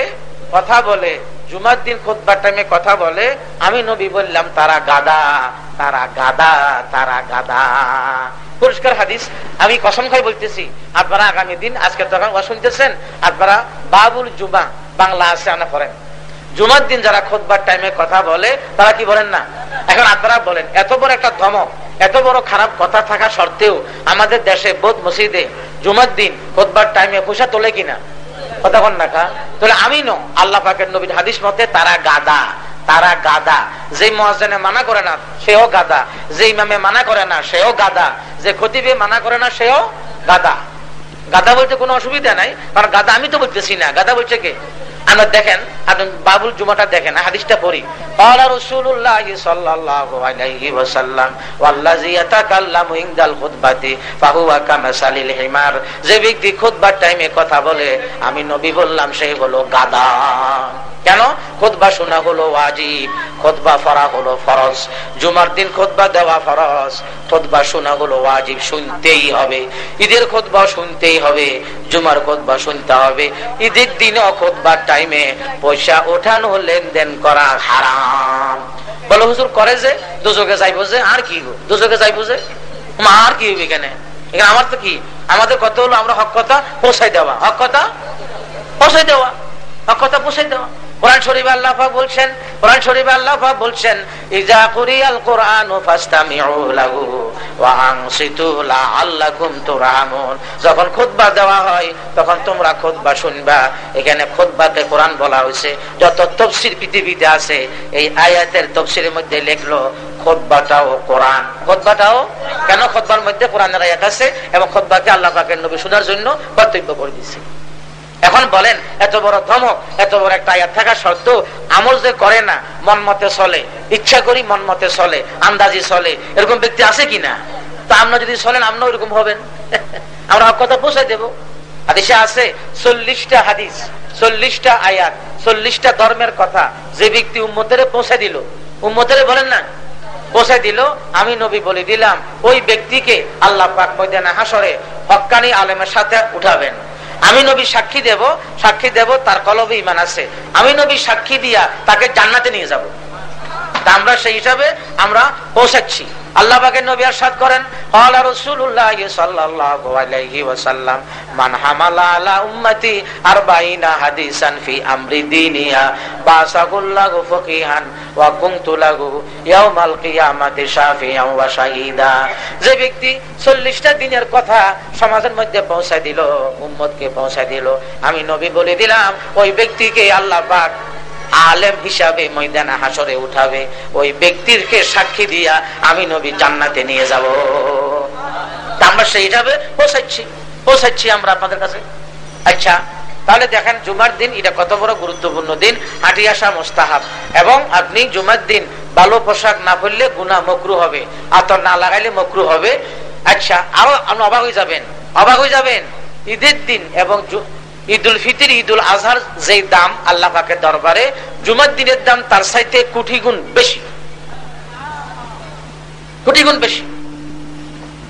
কথা বলে, জুমার দিন খোদবার টাইমে কথা বলে, আমি নবী বললাম, তারা গাদা তারা গাদা তারা গাদা। পরিষ্কার হাদিস, আমি কসম খাই বলতেছি, আপনারা আগামী দিন, আজকে তখন শুনতেছেন আপনারা বাবুল জুমা বাংলা আছে আনা করেন জুমার দিন যারা খোদবার টাইমে কথা বলে, তারা কি বলেন না? এখন আপনারা বলেন, এত বড় একটা ধমক, এত বড় খারাপ কথা থাকা সত্ত্বেও আমাদের দেশে বোধ মসজিদে জুমার দিন খোদবার টাইমে পয়সা তোলে কিনা? কথা কন তাহলে আমি নো আল্লাহ পাকের নবীর হাদিস মতে তারা গাদা তারা গাদা। যে মহাজনে মানা করে না, সেও গাদা। যে ইমামে মানা করে না, সেও গাদা। যে খতিবে মানা করে না, সেও গাদা। গাদা বলতে কোনো অসুবিধা নাই, কারণ গাদা আমি তো বলতেছি না। গাদা বলছে কে? আমরা দেখেন আপনি বাবুল জুমাটা দেখেন, হাদিসটা পড়ি। আল্লাহ রাসূলুল্লাহ সাল্লাল্লাহু আলাইহি ওয়াসাল্লাম, ওয়াল্লাযী ইয়াতাকাল্লামু ইনদাল খুতবাতি, ফাহুয়া কামাসালিল হিমার। যে ব্যক্তি খুতবার টাইমে কথা বলে, আমি নবী বললাম সেই হলো গাদা। কেন? খুতবা শোনা হলো ওয়াজিব, খুতবা পড়া হলো ফরজ। জুমার দিন খুতবা দেওয়া ফরজ, খুতবা শোনা হলো ওয়াজিব, শুনতেই হবে। ঈদের খুতবা শুনতেই হবে, জুমার খুতবা শুনতে হবে। ঈদের দিনও খুতবার টাইমে পয়সা ওঠানো লেনদেন করা হারাম। বলো হুজুর, করে যে, দুজকে যাইবো যে, আর কি দুজকে যাইবো যে? আর কি হইবে এখানে? এখানে আমার তো কি? আমাদের কত হলো? আমরা হক কথা পৌঁছাই দেওয়া। হক কথা পৌঁছাই দেওয়া। হক কথা পৌঁছাই দেওয়া। কোরআন শরীফ আল্লাহ বলছেন, কোরআন শরীফ আল্লাহ বলছেন, ইজা কুরিয়াল কোরআন ফাস্তামিউ লাহু ওয়া আনসিতু লাআল্লাকুম তুরহামুন। যখন খুতবা দেওয়া হয়, তখন তোমরা খুতবা শুনবা। এখানে খুতবাতে কোরআন বলা হয়েছে। যত তফসির পৃথিবীতে আছে, এই আয়াতের তফসিরের মধ্যে লিখলো খোদবাটাও কোরআন। খোদবাটাও কেন? খোদবার মধ্যে কোরআনের আয়াত আছে এবং খোদবাকে আল্লাহ পাকের নবী শোনার জন্য কর্তব্য করে দিচ্ছে এখন বলেন, এত বড় ধমক, এত বড় একটা আয়াত থাকা সত্ত্বেও আমল যে করে না, মন মতে চলে, ইচ্ছা করি মন মতে চলে, আন্দাজি চলে, এরকম ব্যক্তি আছে কিনা? তা আমরা যদি চলেন আমরা ওইরকম হবেন। আমরা কথা পৌঁছাই দেবো। হাদিসে আছে, চল্লিশটা হাদিস, চল্লিশটা আয়াত, চল্লিশটা ধর্মের কথা যে ব্যক্তি উম্মতের পৌঁছে দিল। উম্মতের বলেন না পৌঁছে দিল, আমি নবী বলে দিলাম, ওই ব্যক্তিকে আল্লাহ পাক ময়দানে হাসরে হকানি আলেমের সাথে উঠাবেন। আমি নবী সাক্ষী দেব সাক্ষী দেব, তার কলবে ইমান আছে। আমি নবী সাক্ষী দিয়া তাকে জান্নাতে নিয়ে যাব। আমরা সেই হিসাবে আমরা পৌঁছাচ্ছি। যে ব্যক্তি 40টা দিনের কথা সমাজের মধ্যে পৌঁছায় দিল, উম্মতকে পৌঁছে দিল, আমি নবী বলে দিলাম, ওই ব্যক্তিকে আল্লাহ আলেম হিসাবে ময়দানে হাসরে উঠাবে। ওই ব্যক্তিরকে সাক্ষী দিয়া আমি নবী জান্নাতে নিয়ে যাব। আমরা সেই হিসাবে পৌঁছাচ্ছি। পৌঁছাচ্ছি আমরা আপনাদের কাছে। আচ্ছা তাহলে দেখেন জুমার দিন, এটা কত বড় গুরুত্বপূর্ণ দিন। হাঁটি আসা মোস্তাহাব। এবং আপনি জুমার দিন ভালো পোশাক না পরলে গুনা মকরু হবে। আতর না লাগাইলে মকরু হবে। আচ্ছা আরও আপনি অবাক হয়ে যাবেন। অবাক হয়ে যাবেন। ঈদের দিন এবং ঈদুল ফিতির, ঈদুল আজহার যে দাম আল্লাহ পাকের দরবারে, জুমার দিনের দাম তার সাইতে কোটি গুণ বেশি। কোটি গুণ বেশি।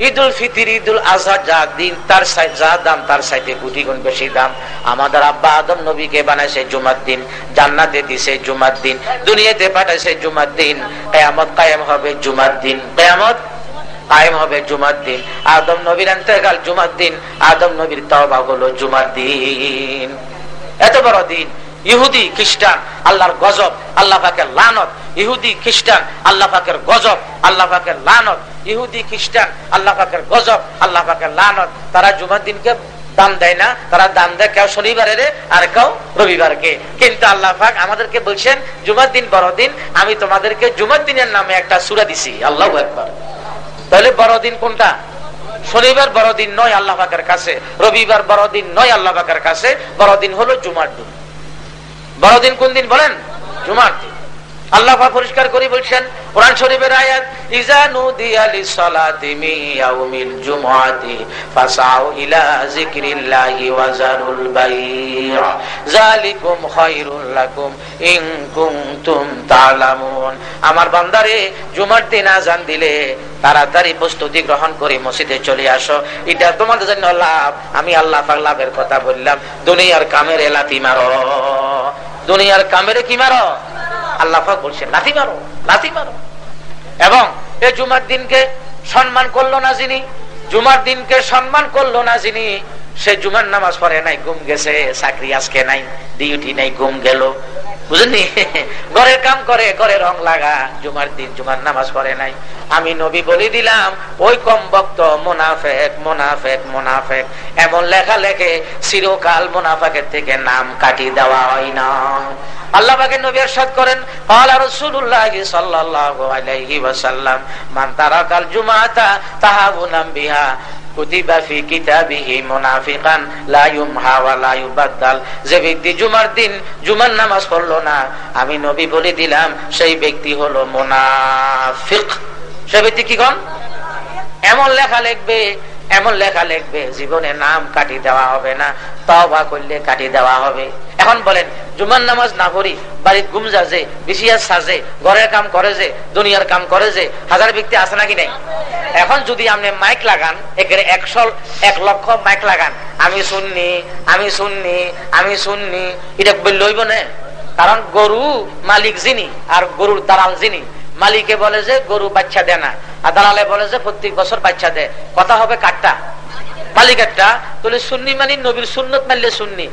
ঈদুল ফিতির, ঈদুল আজহা যা দিন, তার যা দাম, তার সাইতে কোটি গুণ বেশি দাম। আমাদের আব্বা আদম নবীকে বানাইছে জুমার দিন, জান্নাতে দিছে জুমার দিন, দুনিয়াতে পাঠাইছে জুমার দিন। কেয়ামত কায়েম হবে জুমার দিন। কেয়ামত কায়েম হবে জুমার দিন। আদম নবীর এতেকাল জুমার দিন। আদম নবীর তবা হলো জুমার দিন। এত বড় দিন। ইহুদি খ্রিস্টান, আল্লাহর গজব, আল্লাহ পাকের লানত। ইহুদি খ্রিস্টান, আল্লাহ পাকের গজব, আল্লাহ পাকের লানত। ইহুদি খ্রিস্টান, আল্লাহ পাকের গজব, আল্লাহ পাকের লানত। তারা জুমার দিনকে দাম দেয় না, তারা দাম দেয় কেউ শনিবারের আর কেউ রবিবারকে। কিন্তু আল্লাহ পাক আমাদেরকে বলছেন, জুমার দিন বড়দিন, আমি তোমাদেরকে জুমার দিনের নামে একটা সুরা দিছি। আল্লাহ একবার তাহলে বড়দিন কোনটা? শনিবার বড়দিন নয় আল্লাহ পাকের কাছে, রবিবার বড়দিন নয় আল্লাহ পাকের কাছে, বড়দিন হলো জুমার দিন। বড়দিন কোন দিন বলেন? জুমার দিন। আল্লাহ পরিষ্কার করে বলছেন, কোরআন শরীফের আয়াত, ইজা নুদিয়া লিসসালাতি মিন ইয়াউমিল জুমআতি ফাসাউ ইলা যিকরিল্লাহি যালিকুম খায়রুল লাকুম ইন কুনতুম আমার বান্দারে জুমার দিন আজান দিলে তাড়াতাড়ি প্রস্তুতি গ্রহণ করে মসজিদে চলে আসো। এটা তোমাদের জন্য লাভ। আমি আল্লাহ পাক লাভের কথা বললাম। দুনিয়ার কামের এলাতি মারো। দুনিয়ার কামেরে কি মারো? আল্লাহ বলছে লাথি মারো লাথি মারো। এবং এই জুমার দিনকে সম্মান করল না যিনি, জুমার দিনকে সম্মান করল না যিনি সে জুমার নামাজ পড়ে নাই ঘুম গেছে চাকরি আজকে নাই ডিউটি নাই ঘুম গেল বুঝলি ঘরের কাম করে ঘরে রং লাগা জুমার দিন জুমার নামাজ পড়ে নাই আমি নবী বলে দিলাম ওই কম বক্ত মোনাফেক মোনাফেক মোনাফেক এমন লেখা লেখে চিরকাল মোনাফেকের থেকে নাম কাটি দেওয়া হয় না আল্লাহ পাকে নবী ارشاد করেন قال رسول الله صلى الله عليه وسلم من ترك الجمعه تهاونا بها যে ব্যক্তি জুমার দিন জুমার নামাজ পড়ল না, আমি নবী বলে দিলাম, সেই ব্যক্তি হলো মোনাফিক। সে ব্যক্তি কি কম এমন লেখা লিখবে এমন লেখা লিখবে, জীবনে নাম কাটি দেওয়া হবে না তবা করলে কাটি দেওয়া হবে। এখন বলেন, জুমার নামাজ না পড়ি, বাড়ির গুম যাজে বিশিয়ার সাজে, ঘরের কাম করে যে, দুনিয়ার কাম করে যে, হাজার ব্যক্তি আছে নাকি নাই? এখন যদি আপনি মাইক লাগান এখানে একশো, এক লক্ষ মাইক লাগান, আমি শুননি আমি শুননি আমি শুননি এটা লইব না? কারণ গরু মালিক যিনি, আর গরুর দালাল যিনি মালিকে বলে যে গরু বাচ্চা দেয় না, আর দালালে বলে যে প্রত্যেক বছর বাচ্চা দেয় কথা হবে কাটটা সুন্নি সুন্নি।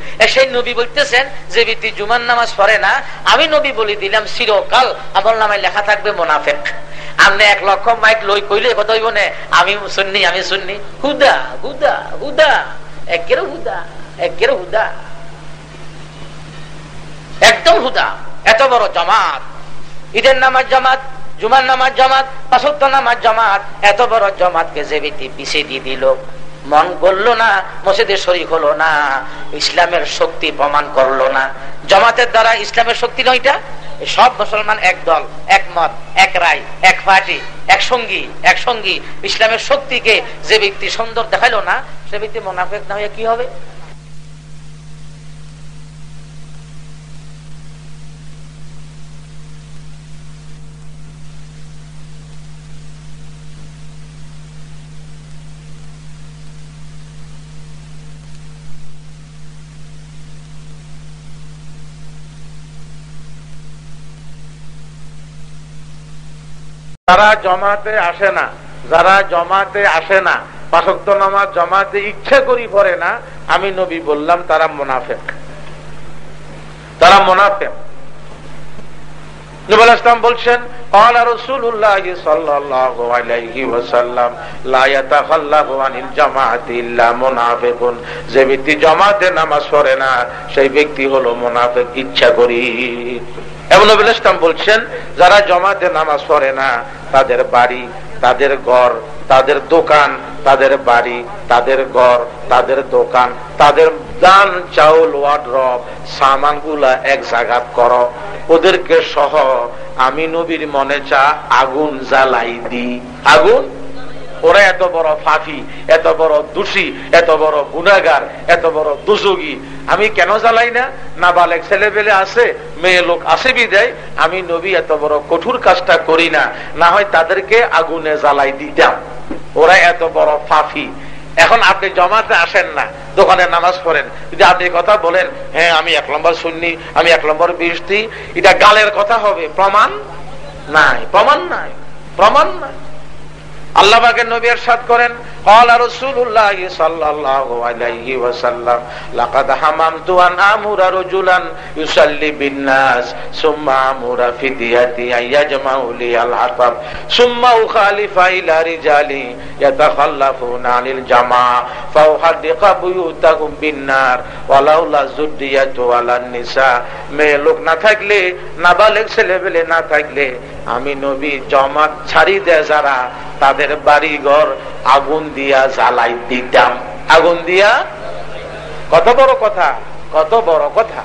আমি নবী বলে দিলাম, চিরকাল নামে লেখা থাকবে মোনাফেক। আপনি এক লক্ষ মাইক লই কইলে কত হইব না, আমি শুননি আমি শুননি হুদা হুদা হুদা, একের হুদা একের হুদা। একদম হুদা, এত বড় জমাত। ঈদের নামাজ জামাত, জুমার নামাজ জামাত, পাঁচত্ব নামাজ জামাত, এত বড় জমাতকে যে ব্যক্তি পিছিয়ে দিয়ে দিল। মন করল না মসজিদের শরীর হলো না, ইসলামের শক্তি প্রমাণ করল না। জমাতের দ্বারা ইসলামের শক্তি নয়টা সব মুসলমান এক দল একমত, এক রায়, এক পার্টি, এক সঙ্গী এক সঙ্গী। ইসলামের শক্তিকে যে ব্যক্তি সুন্দর দেখাইলো না, সে ব্যক্তি মোনাফেক না হয়ে কি হবে? যারা জমাতে আসে না যারা জমাতে আসে না পাশক্ত নামাজ জমাতে ইচ্ছা করি পড়ে না আমি নবী বললাম তারা মোনাফেক তারা মোনাফেক নবুল ইসলাম বলছেন قال رسول الله صلى الله عليه وسلم لا يتخلف عن الجماعه الا منافق যে ব্যক্তি জামাতে নামাজ পড়ে না সেই ব্যক্তি হলো মুনাফিক ইচ্ছা করি এবং নবুল ইসলাম বলছেন, যারা জমাতে নামাজ পড়ে না, তাদের বাড়ি, তাদের ঘর, তাদের দোকান, তাদের বাড়ি, তাদের ঘর, তাদের দোকান, তাদের দান, চাউল ওয়াড্রপ সামান এক জায়গা কর। ওদেরকে সহ আমি নবীর মনে চা আগুন জ্বালাই দি আগুন? ওরা এত বড় ফাফি এত বড় দোষী, এত বড় গুণাগার এত বড় দুযোগী আমি কেন জ্বালাই না? না বালেক ছেলে পেলে আছে, মেয়ে লোক আসে বিদায়। আমি নবী এত বড় কঠোর কাজটা করি না। না হয় তাদেরকে আগুনে জ্বালাই দিতাম। ওরা এত বড় ফাফি এখন আপনি জমাতে আসেন না, দোকানে নামাজ পড়েন। যদি আপনি কথা বলেন হ্যাঁ আমি এক নম্বর শুননি আমি এক নম্বর বৃষ্টি এটা গালের কথা হবে। প্রমাণ নাই প্রমাণ নাই প্রমাণ নাই। আল্লাহ বাগের নবী এরশাদ করেন। قال رسول الله صلى الله عليه وسلم لقد حممت ان امر رجلا يصلي بالناس ثم امر فديتي ان يجمع لي الحطب ثم اخالف الى رجال يتخلفون عن الجماعه فاحرق بيوتهم بالنار ولولا الذريه ولا النساء মেয়ে লোক না থাকলে নাবালেগ ছেলেবেলে না থাকলে আমি নবী জমাত ছাড়ি দেয় যারা তাদের বাড়ি ঘর আগুন দিয়া জ্বালাই দিতাম। আগুন দিয়া? কত বড় কথা, কত বড় কথা।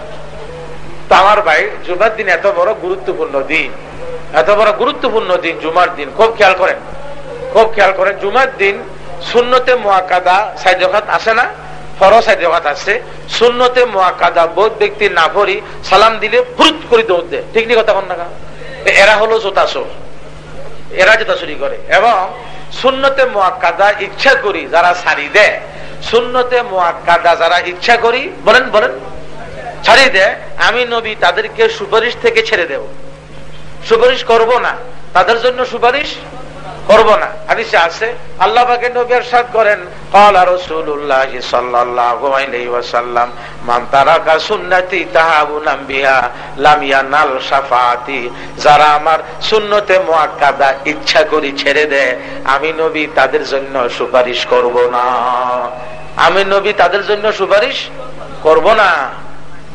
আমার ভাই, জুমার দিন এত বড় গুরুত্বপূর্ণ দিন। এত বড় গুরুত্বপূর্ণ দিন জুমার দিন। খুব খেয়াল করেন, খুব খেয়াল করেন, জুমার দিন শূন্যতে মহাকাদা সাইজখাত আসে না আছে শূন্যতে মোয়াকাদা বোধ ব্যক্তি না পড়ি সালাম দিলে ফুরুত করে দৌড় দেয়। ঠিক নি কথা কন? এরা হলো জোতাশো এরা চুরি করে। এবং শূন্যতে মোয়াক্কাদা ইচ্ছা করি, যারা ছাড়ি দেয়। শূন্যতে মোয়াক্কাদা যারা ইচ্ছা করি, বলেন বলেন। ছাড়ি দেয়, আমি নবী, তাদেরকে সুপারিশ থেকে ছেড়ে দেব। সুপারিশ করব না। তাদের জন্য সুপারিশ? করব না হাদিসে আছে আল্লাহ পাকে নবী ارشاد করেন قال رسول الله صلى الله عليه وسلم من ترك سنتي تهاونا بها لم ينال شفاعتي যারা আমার সুন্নতে মুআক্কাদা ইচ্ছা করি ছেড়ে দেয় আমি নবী তাদের জন্য সুপারিশ করব না আমি নবী তাদের জন্য সুপারিশ করব না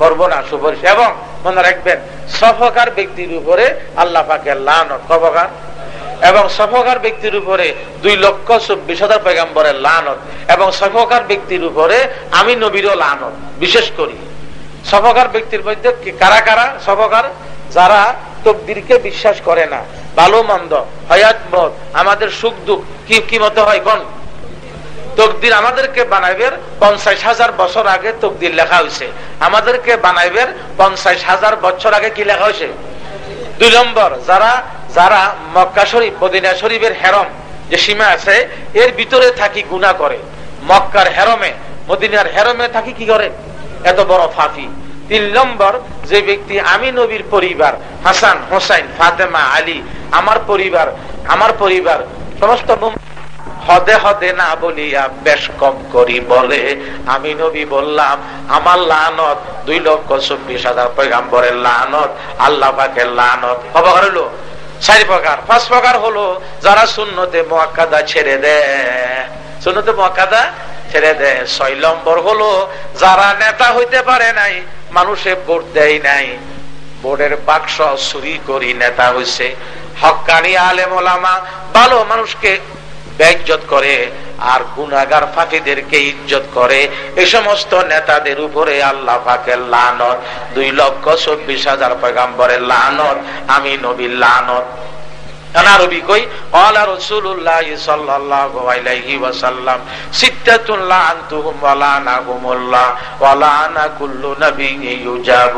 করব না সুপারিশ এবং মনে রাখবেন সফকার ব্যক্তির উপরে আল্লাহ পাকে লানত কবকার এবং সফকার ব্যক্তির উপরে দুই লক্ষ চব্বিশ হাজার পেগাম্বরের লানত, এবং সফকার ব্যক্তির উপরে আমি নবীরও লানত, বিশেষ করি। সফকার ব্যক্তির মধ্যে কারা কারা? সফকার যারা তকদিরকে বিশ্বাস করে না, ভালো মন্দ, হয়াত মত আমাদের সুখ দুঃখ, কি কি মতো হয় কোন? তকদির আমাদেরকে বানাইবের পঞ্চাশ হাজার বছর আগে তকদির লেখা হয়েছে আমাদেরকে বানাইবের পঞ্চাশ হাজার বছর আগে কি লেখা হয়েছে দুই নম্বর, যারা যারা মক্কা শরীফ, মদিনা শরীফের হেরম যে সীমা আছে, এর ভিতরে থাকি গুণা করে। মক্কার হেরমে, মদিনার হেরমে থাকি কি করে? এত বড় ফাফি তিন নম্বর, যে ব্যক্তি আমি নবীর পরিবার, হাসান, হোসাইন, ফাতেমা, আলী, আমার পরিবার আমার পরিবার, সমস্ত হদে হদে না বলিয়া বেশ কম করি বলে। আমি নবী বললাম, আমার লানত, দুই লক্ষ চব্বিশ হাজার পয়গাম্বরের লানত, আল্লাহ পাকের লানত। হবা হলো, চারি প্রকার। পাঁচ প্রকার হলো, যারা শূন্যতে মোয়াক্কাদা ছেড়ে দেয় শূন্যতে মোয়াক্কাদা ছেড়ে দেয় ছয় নম্বর হলো, যারা নেতা হইতে পারে নাই, মানুষে ভোট দেয় নাই। বোর্ডের বাক্স চুরি করি নেতা হয়েছে হকানি আলেম ওলামা, ভালো মানুষকে বেজ্জত করে আর গুনাগার ফাঁকিদেরকে ইজ্জত করে। এ সমস্ত নেতাদের উপরে আল্লাহ ফাঁকের লানত, দুই লক্ষ চব্বিশ হাজার পয়গাম্বরের লানত আমি নবীর লানত। কই قال رسول الله صلى الله عليه وسلم ستة لعنتهم ولعنهم الله ولعن كل نبي يجاب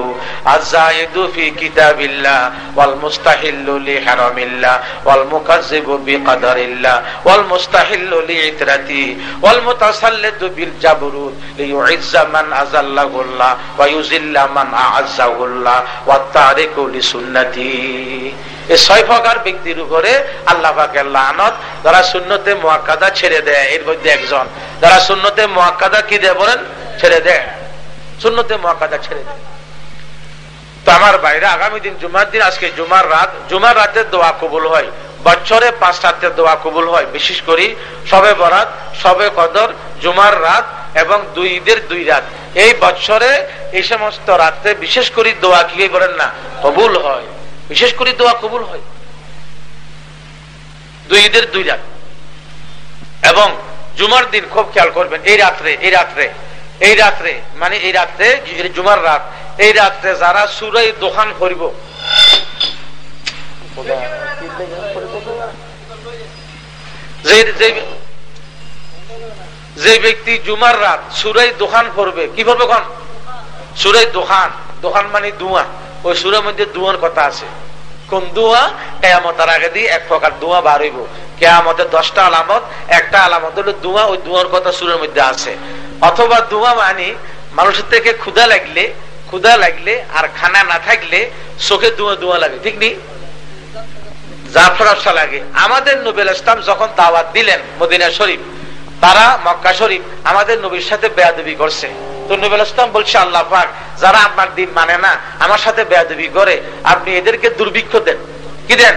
الزاهد في كتاب الله والمستحل لحرم الله والمكذب بقدر الله والمستحل لعترته والمتسلط بالجبروت ليعز من أذله الله ويذل من أعزه الله والتارك لسنته এই ছয় প্রকার ব্যক্তির উপরে আল্লাহ লানত। যারা শূন্যতে মোয়াক্কাদা ছেড়ে দেয়, এর মধ্যে একজন। যারা শূন্যতে মোয়াক্কাদা কি দেয় বলেন? ছেড়ে দেয়। শূন্যতে মোয়াক্কাদা ছেড়ে দেয়। তো আমার বাইরে আগামী দিন জুমার দিন, আজকে জুমার রাত, জুমার রাতে দোয়া কবুল হয়। বছরে পাঁচ রাতে দোয়া কবুল হয়, বিশেষ করি সবে বরাত, সবে কদর, জুমার রাত এবং দুই ঈদের দুই রাত। এই বছরে এই সমস্ত রাতে বিশেষ করে দোয়া কি বলেন না? কবুল হয়। বিশেষ করে দোয়া কবুল হয়। দুই ঈদের দুই রাত। এবং জুমার দিন খুব খেয়াল করবেন, এই রাত্রে এই রাত্রে এই রাত্রে মানে এই রাত্রে জুমার রাত, এই রাত্রে যারা সুরাই দোকান করিব যে ব্যক্তি জুমার রাত সুরাই দোকান করবে কি করবে কন? সুরাই দোকান দোকান মানে দুয়া, ওই সুরের মধ্যে দুয়ার কথা আছে। কোন দুয়া? কেয়ামতের আগে দিয়ে এক প্রকার দুয়া হইব। কেয়ামতের দশটা আলামত, একটা আলামত হলো দুয়া, ওই দুয়ার কথা সুরের মধ্যে আছে। অথবা দুয়া মানে মানুষের থেকে ক্ষুদা লাগলে ক্ষুদা লাগলে আর খানা না থাকলে চোখে দুয়া দুয়া লাগে, ঠিক নেই? জাফরাসা লাগে। আমাদের নবীল ইসলাম যখন দাওয়াত দিলেন মদিনা শরীফ তারা মক্কা শরীফ আমাদের নবীর সাথে বেয়াদবি করছে। তো নবীল ইসলাম বলছে, আল্লাহ পাক, যারা আপনার দিন মানে না, আমার সাথে বেয়াদবি করে, আপনি এদেরকে দুর্ভিক্ষ দেন। কি দেন?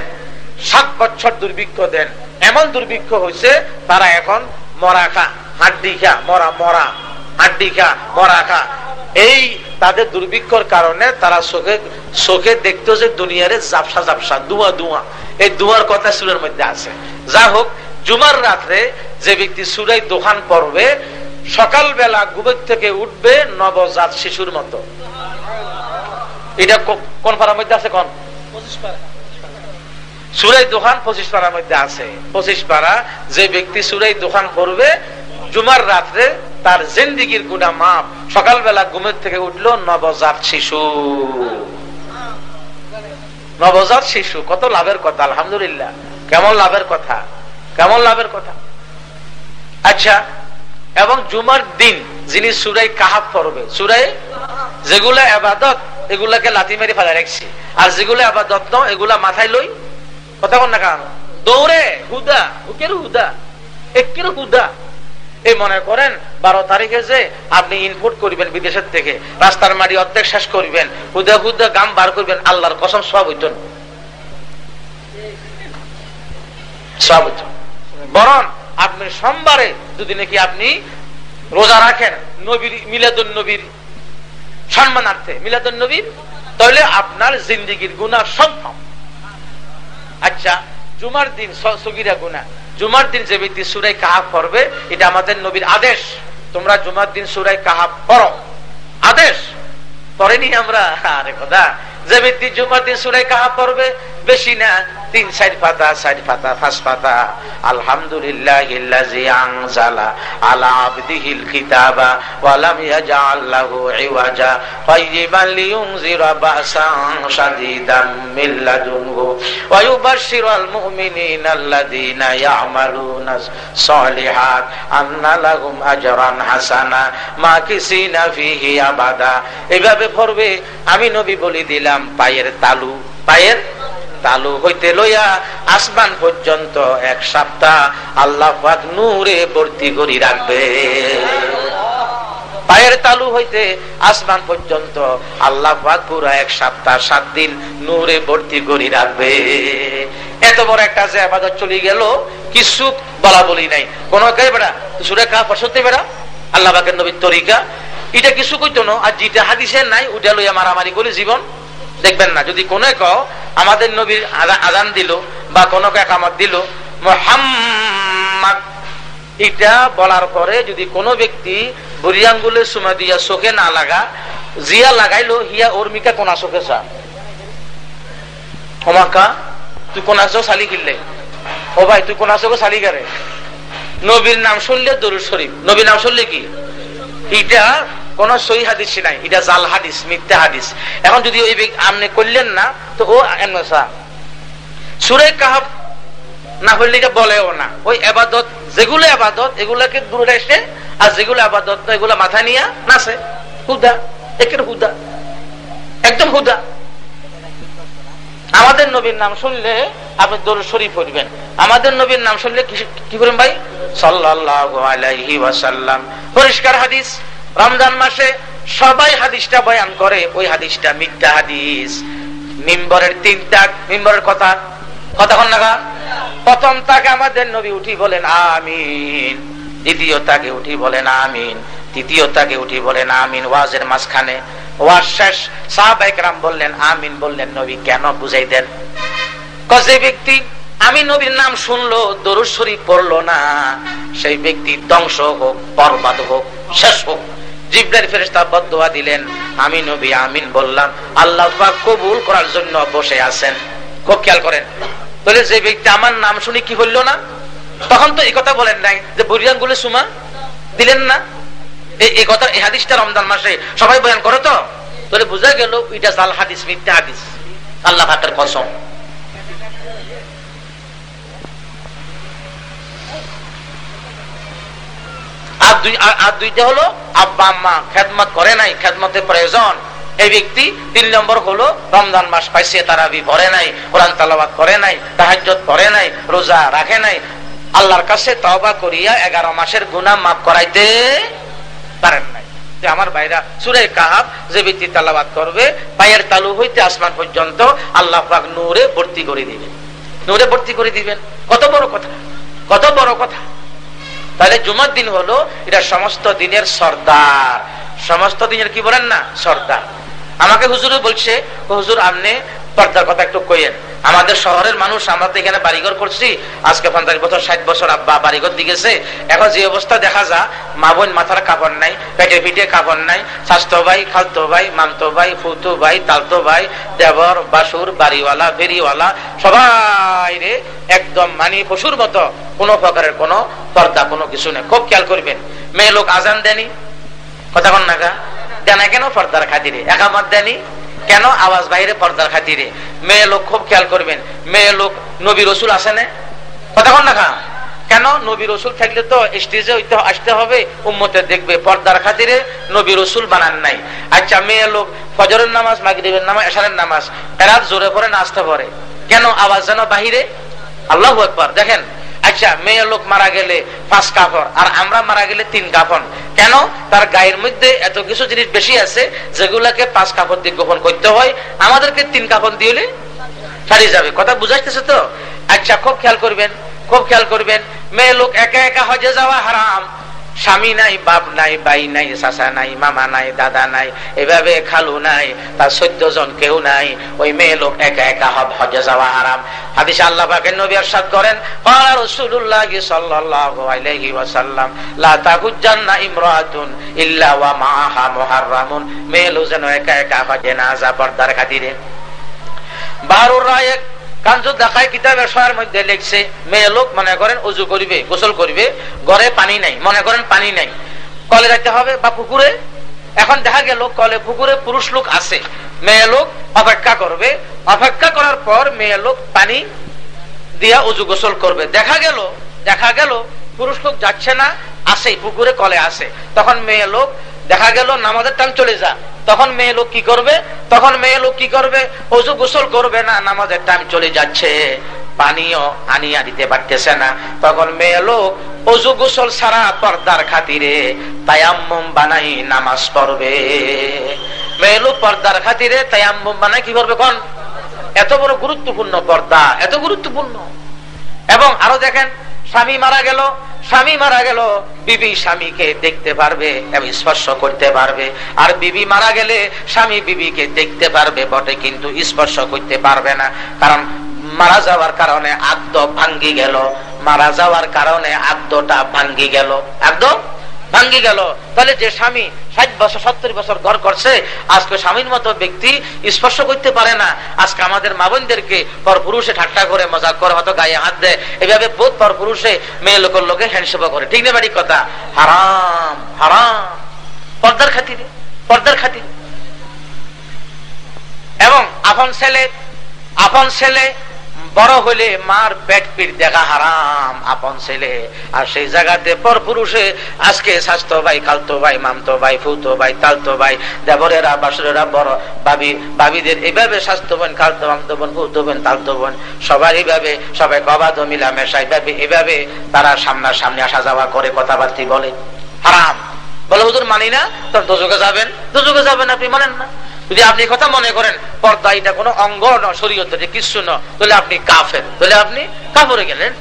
সাত বছর দুর্ভিক্ষ দেন। এমন দুর্ভিক্ষ হয়েছে, তারা এখন মরা খা, হাড্ডি খা, মরা মরা, হাড্ডি খা, মরা খা। এই তাদের দুর্ভিক্ষর কারণে তারা চোখে চোখে দেখতো যে দুনিয়ারে জাপসা জাপসা দুয়া দুয়া। এই দুয়ার কথা সুরের মধ্যে আছে। যা হোক জুমার রাত্রে যে ব্যক্তি সুরাই দোকান পড়বে, সকালবেলা ঘুমের থেকে উঠবে নবজাত শিশুর মতো। এটা কোন পাড়ার মধ্যে আছে কোন? সুরাই দোকান পঁচিশ পাড়ার মধ্যে আছে। পঁচিশ পাড়া যে ব্যক্তি সুরাই দোকান করবে জুমার রাত্রে তার জিন্দিগির গুণা মাপ সকালবেলা ঘুমের থেকে উঠল নবজাত শিশু। নবজাত শিশু, কত লাভের কথা, আলহামদুলিল্লাহ। কেমন লাভের কথা? কেমন লাভের কথা? আচ্ছা এবং জুমার দিন যিনি সুরাই কাহাব পড়বে, সুরাই যেগুলা আবাদত, এগুলাকে লাথি মেরে ফেলা রাখছি। আর যেগুলো আবাদত ন এগুলা মাথায় লই কথা কন না কারণ দৌড়ে, হুদা হুকের হুদা, একের হুদা। এই মনে করেন, বারো তারিখে যে আপনি ইনপুট করবেন বিদেশের থেকে, রাস্তার মাটি অর্ধেক শেষ করবেন, হুদা হুদা গাম বার করবেন, আল্লাহর কসম সব হইত সব হইত বরং আপনি সোমবারে যদি নাকি আপনি রোজা রাখেন, নবীর মিলাদুল নবীর সম্মানার্থে মিলাদুল নবীর, তাহলে আপনার জিন্দিগির গুণা সব আচ্ছা জুমার দিন সগিরা গুণা জুমার দিন যে ব্যক্তি সুরাই কাহাব পড়বে, এটা আমাদের নবীর আদেশ। তোমরা জুমার দিন সুরাই কাহাব পড়ো। আদেশ। পড়েনি আমরা? আরে কথা যে ব্যক্তি জুমার দিন সুরে কাহা পড়বে, বেশি না তিন সাইড পাতা সাইড পাতা ফাঁস পাতা। আলহামদুলিল্লাহ এভাবে পড়বে, আমি নবী বলি দিলাম। পায়ের তালু পায়ের তালু হইতে লইয়া আসমান পর্যন্ত এক সপ্তাহ আল্লাহ নূরে ভর্তি করি রাখবে। পায়ের তালু হইতে আসমান পর্যন্ত আল্লাহ পুরা এক সপ্তাহ, সাত দিন নূরে ভর্তি করি রাখবে। এত বড় একটা যে আবাদত চলে গেল, কিছু বলা বলি নাই। কোন বেড়া, সুরে কা পছন্দ বেড়া? আল্লাহ নবীর তরিকা। এটা কিছু কইতো না, আর যেটা হাদিসের নাই, ওটা লইয়া মারামারি করে জীবন। দেখবেন না। যদি কোন ক আমাদের নবীর আদান দিল বা কোন একামত দিল এটা বলার পরে যদি কোনো ব্যক্তি বুড়ি সময় দিয়া চোখে না লাগা, জিয়া লাগাইলো, হিয়া ওর্মিকা কোনা চোখে চা? হমাকা তুই কোনা চোখ কিনলে? ও ভাই, তুই কোনা চোখে শালি গারে নবীর নাম শুনলে দরুদ শরীফ। নবীর নাম শুনলে কি? এটা কোন সই হাদিস নাই। এটা জাল হাদিস, মিথ্যা হাদিস। এখন যদি ওই আপনি করলেন না, তো ও সুরে কাহাব না হইলে এটা বলেও না। ওই আবাদত, যেগুলো আবাদত, এগুলাকে দূরে এসে আর যেগুলো আবাদত এগুলো মাথা নিয়ে নাচে। হুদা, একের হুদা। একদম হুদা। আমাদের নবীর নাম শুনলে আপনি দরুদ শরীফ পড়বেন। আমাদের নবীর নাম শুনলে কি করেন ভাই? ওয়াসাল্লাম। পরিষ্কার হাদিস। রমজান মাসে সবাই হাদিসটা বয়ান করে, ওই হাদিসটা মিথ্যা হাদিস। মিম্বরের তিনটা মিম্বরের কথা কতক্ষণ লাগা প্রথম তাকে আমাদের নবী উঠি বলেন, আমিন। দ্বিতীয় তাকে উঠি বলেন, আমিন। তৃতীয় তাকে উঠি বলেন, আমিন। ওয়াজের মাঝখানে, ওয়াজ শেষ সাহাবাইকরাম বললেন, আমিন বললেন নবী, কেন বুঝাই দেন যে ব্যক্তি আমি নবীর নাম শুনলো, দরুদ শরীফ পড়ল না, সেই ব্যক্তি ধ্বংস হোক, বরবাদ হোক, শেষ হোক। জিব্রাইল ফেরেশতা বদদোয়া দিলেন আমি নবী, আমিন বললাম। আল্লাহ কবুল করার জন্য বসে আছেন। খুব খেয়াল করেন। তাহলে যে ব্যক্তি আমার নাম শুনে কি হইল না? তখন তো এই কথা বলেন নাই যে, বুড়িয়ানগুলো সুমা, দিলেন না? এই কথা, এই হাদিসটা রমজান মাসে সবাই বয়ান করে তো? তাহলে বোঝা গেল এটা জাল হাদিস, মিথ্যা হাদিস। আল্লাহ হাতের কসম। আর দুই আর দুইটা হলো আব্বা, আম্মা খেদমত করে নাই, খেদমতের প্রয়োজন। এই ব্যক্তি তিন নম্বর হলো রমজান মাস পাইছে তারাবি পড়ে নাই, কোরআন তালাবাদ করে নাই তাহাজ্জত পড়ে নাই, রোজা রাখে নাই। আল্লাহর কাছে তবা করিয়া এগারো মাসের গুণা মাফ করাইতে পারেন নাই। আমার ভাইরা সুরে কাহাব যে ব্যক্তি তালাবাদ করবে, পায়ের তালু হইতে আসমান পর্যন্ত আল্লাহ পাক নূরে ভর্তি করে দিবেন। নূরে ভর্তি করে দিবেন। কত বড় কথা, কত বড় কথা। তাহলে জুমার দিন হলো এটা সমস্ত দিনের সর্দার। সমস্ত দিনের কি বলেন না? সর্দার। আমাকে হুজুর বলছে হুজুর, আপনি পর্দার কথা একটু কইেন আমাদের শহরের মানুষ, আমরা তো এখানে বাড়িঘর করছি। আজকে পঞ্চাশ বছর, ষাট বছর আব্বা বাড়িঘর দিকেছে এখন যে অবস্থা দেখা যা, মা বোন মাথার কাপড় নাই, পেটে পিঠে কাপড় নাই, স্বাস্থ্য ভাই খালতো ভাই, মামতো ভাই, ফুতু ভাই, তালতো ভাই, দেবর, বাসুর, বাড়িওয়ালা, ফেরিওয়ালা, সবাই রে, একদম মানি পশুর মতো। কোনো প্রকারের কোনো পর্দা, কোনো কিছু নেই। খুব খেয়াল করবেন। মেয়ে লোক আজান দেনি কথা কন নাগা দেনা কেন পর্দার খাতিরে? একামত দেনি কেন? আওয়াজ বাইরে, পর্দার খাতিরে। মেয়ে লোক খুব খেয়াল করবেন। মেয়ে লোক, নবী রসুল আসে না? কথা না কেন? নবী রসুল থাকলে তো স্টেজে আসতে হবে, উম্মতে দেখবে। পর্দার খাতিরে নবী রসুল বানান নাই। আচ্ছা মেয়ে লোক, ফজরের নামাজ, মাগরিবের নামাজ এসারের নামাজ এরা জোরে পরে নাচতে পারে কেন? আওয়াজ যেন বাহিরে। আল্লাহ একবার দেখেন। আচ্ছা মেয়ে লোক মারা গেলে পাঁচ কাফন, আর আমরা মারা গেলে তিন কাফন। কেন? তার গায়ের মধ্যে এত কিছু জিনিস বেশি আছে, যেগুলাকে পাঁচ কাফন দিয়ে গোপন করতে হয়। আমাদেরকে তিন কাফন দিলে ছাড়িয়ে যাবে। কথা বুঝাইতেছে তো? আচ্ছা খুব খেয়াল করবেন, খুব খেয়াল করবেন। মেয়ে লোক একা একা হজে যাওয়া হারাম। স্বামী নাই, বাপ নাই, বাই নাই, চাচা নাই, মামা নাই, দাদা নাই, এভাবে খালু নাই, তার চোদ্দ জন কেউ নাই, ওই মেয়ে লোক একা একা হব হজে যাওয়া আরাম হাদিসে আল্লাহ পাকে নবী আরশাদ করেন আর সাল্লাল্লাহু আলাইহি ওয়াসাল্লাম, লা ইমরাতুন ইল্লা ওয়া মুহাররামুন। মেয়ে লোক যেন একা একা হজে না যা পর্দার খাতিরে। বারুর রায় কাঞ্জু দেখায় কিতাবের মধ্যে লিখছে, মেয়ে লোক মনে করেন উজু করিবে, গোসল করিবে, ঘরে পানি নাই, মনে করেন পানি নাই। কলে হবে বা পুকুরে? এখন দেখা গেল কলে পুকুরে পুরুষ লোক আছে, মেয়ে লোক অপেক্ষা করবে। অপেক্ষা করার পর মেয়ে লোক পানি দিয়া উজু গোসল করবে। দেখা গেল দেখা গেল, পুরুষ লোক যাচ্ছে না আসে পুকুরে কলে আসে। তখন মেয়ে লোক দেখা গেল নামাজের টান চলে যা। তখন মেয়ে লোক কি করবে? তখন মেয়ে লোক কি করবে? অজু গোসল করবে না, নামাজের টাইম চলে যাচ্ছে। পানিও আনিয়া দিতে পারতেছে না। তখন মেয়ে লোক অজু গোসল সারা পর্দার খাতিরে তায়াম্মুম বানাই নামাজ পড়বে। মেয়ে লোক পর্দার খাতিরে তায়াম্মুম বানাই কি করবে কোন? এত বড় গুরুত্বপূর্ণ পর্দা, এত গুরুত্বপূর্ণ। এবং আরও দেখেন স্বামী মারা গেল, স্বামী মারা গেল, বিবি স্বামীকে দেখতে পারবে, এবং স্পর্শ করতে পারবে। আর বিবি মারা গেলে স্বামী বিবিকে দেখতে পারবে বটে, কিন্তু স্পর্শ করতে পারবে না। কারণ মারা যাওয়ার কারণে আদ্য ভাঙ্গি গেল, মারা যাওয়ার কারণে আদ্যটা ভাঙ্গি গেল। একদম ভাঙ্গি গেল। তাহলে যে স্বামী ষাট বছর, সত্তর বছর ঘর করছে, আজকে স্বামীর মতো ব্যক্তি স্পর্শ করতে পারে না। আজকে আমাদের মা বোনদেরকে পর পুরুষে ঠাট্টা করে মজা করে, হয়তো গায়ে হাত দেয়। এভাবে বোধ পর পুরুষে মেয়ে লোকের লোকে হ্যান্ডসেবা করে। ঠিক না বাড়ির কথা? হারাম হারাম। পর্দার খাতিরে পর্দার খাতিরে। এবং আপন ছেলে আপন ছেলে বড় হলে মার পেট পিট দেখা হারাম, আপন ছেলে। আর সেই জায়গাতে পর পুরুষে, আজকে স্বাস্থ্য ভাই খালতো ভাই, মামতো ভাই, ফুতো ভাই, তালতো ভাই, দেবরেরা বাসরেরা বড় বাবি, বাবিদের এইভাবে স্বাস্থ্য বোন খালতো মামতো বোন, ফুতো বোন, তালতো বোন, সবার এইভাবে সবাই কবাদ মিলা মেশা এইভাবে এইভাবে তারা সামনাসামনি আসা যাওয়া করে, কথাবার্তি বলে। হারাম। বলে, হুজুর মানি না তখন দুযোগে যাবেন? দুযোগে যাবেন আপনি, মানেন না। যদি আপনি কথা মনে করেন, পর্দা এটা কোনো অঙ্গ ন, শরীয়ত কিছু ন, তাহলে আপনি কাফের। তাহলে আপনি কাপড়ে গেলেন।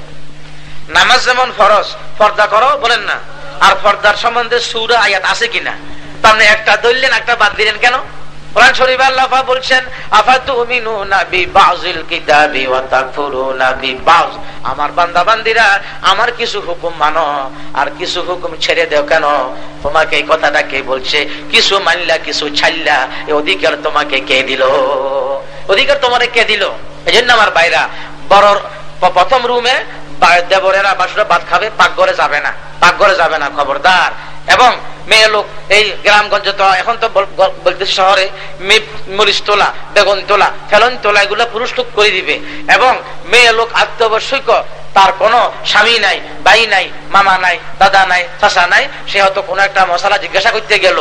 নামাজ যেমন ফরজ, পর্দা করো, বলেন না। আর পর্দার সম্বন্ধে সুরা, আয়াত আছে কিনা? তার মানে একটা ধরলেন, একটা বাদ দিলেন কেন? আমার বান্দা বান্দিরা আমার কিছু হুকুম মানো, আর কিছু হুকুম ছেড়ে দাও কেন? তোমাকে এই কথাটা কে বলছে? কিছু মানলা, কিছু ছাড়লা এই অধিকার তোমাকে কে দিল? অধিকার তোমারে কে দিল? এই জন্য আমার বাইরা বড় প্রথম রুমে দেবরেরা বাসুরা ভাত খাবে, পাকঘরে যাবে না। পাকঘরে যাবে না, খবরদার। এবং মেয়ে লোক, এই গ্রামগঞ্জে তো এখন তো বলতে শহরে মরিচ তোলা, বেগুন তোলা, ফেলন তোলা, এগুলো পুরুষ লোক করে দিবে। এবং মেয়ে লোক আত্মবশ্যক তার কোনো স্বামী নাই, ভাই নাই, মামা নাই, দাদা নাই চাষা নাই, সে হয়তো কোনো একটা মশলা জিজ্ঞাসা করতে গেল।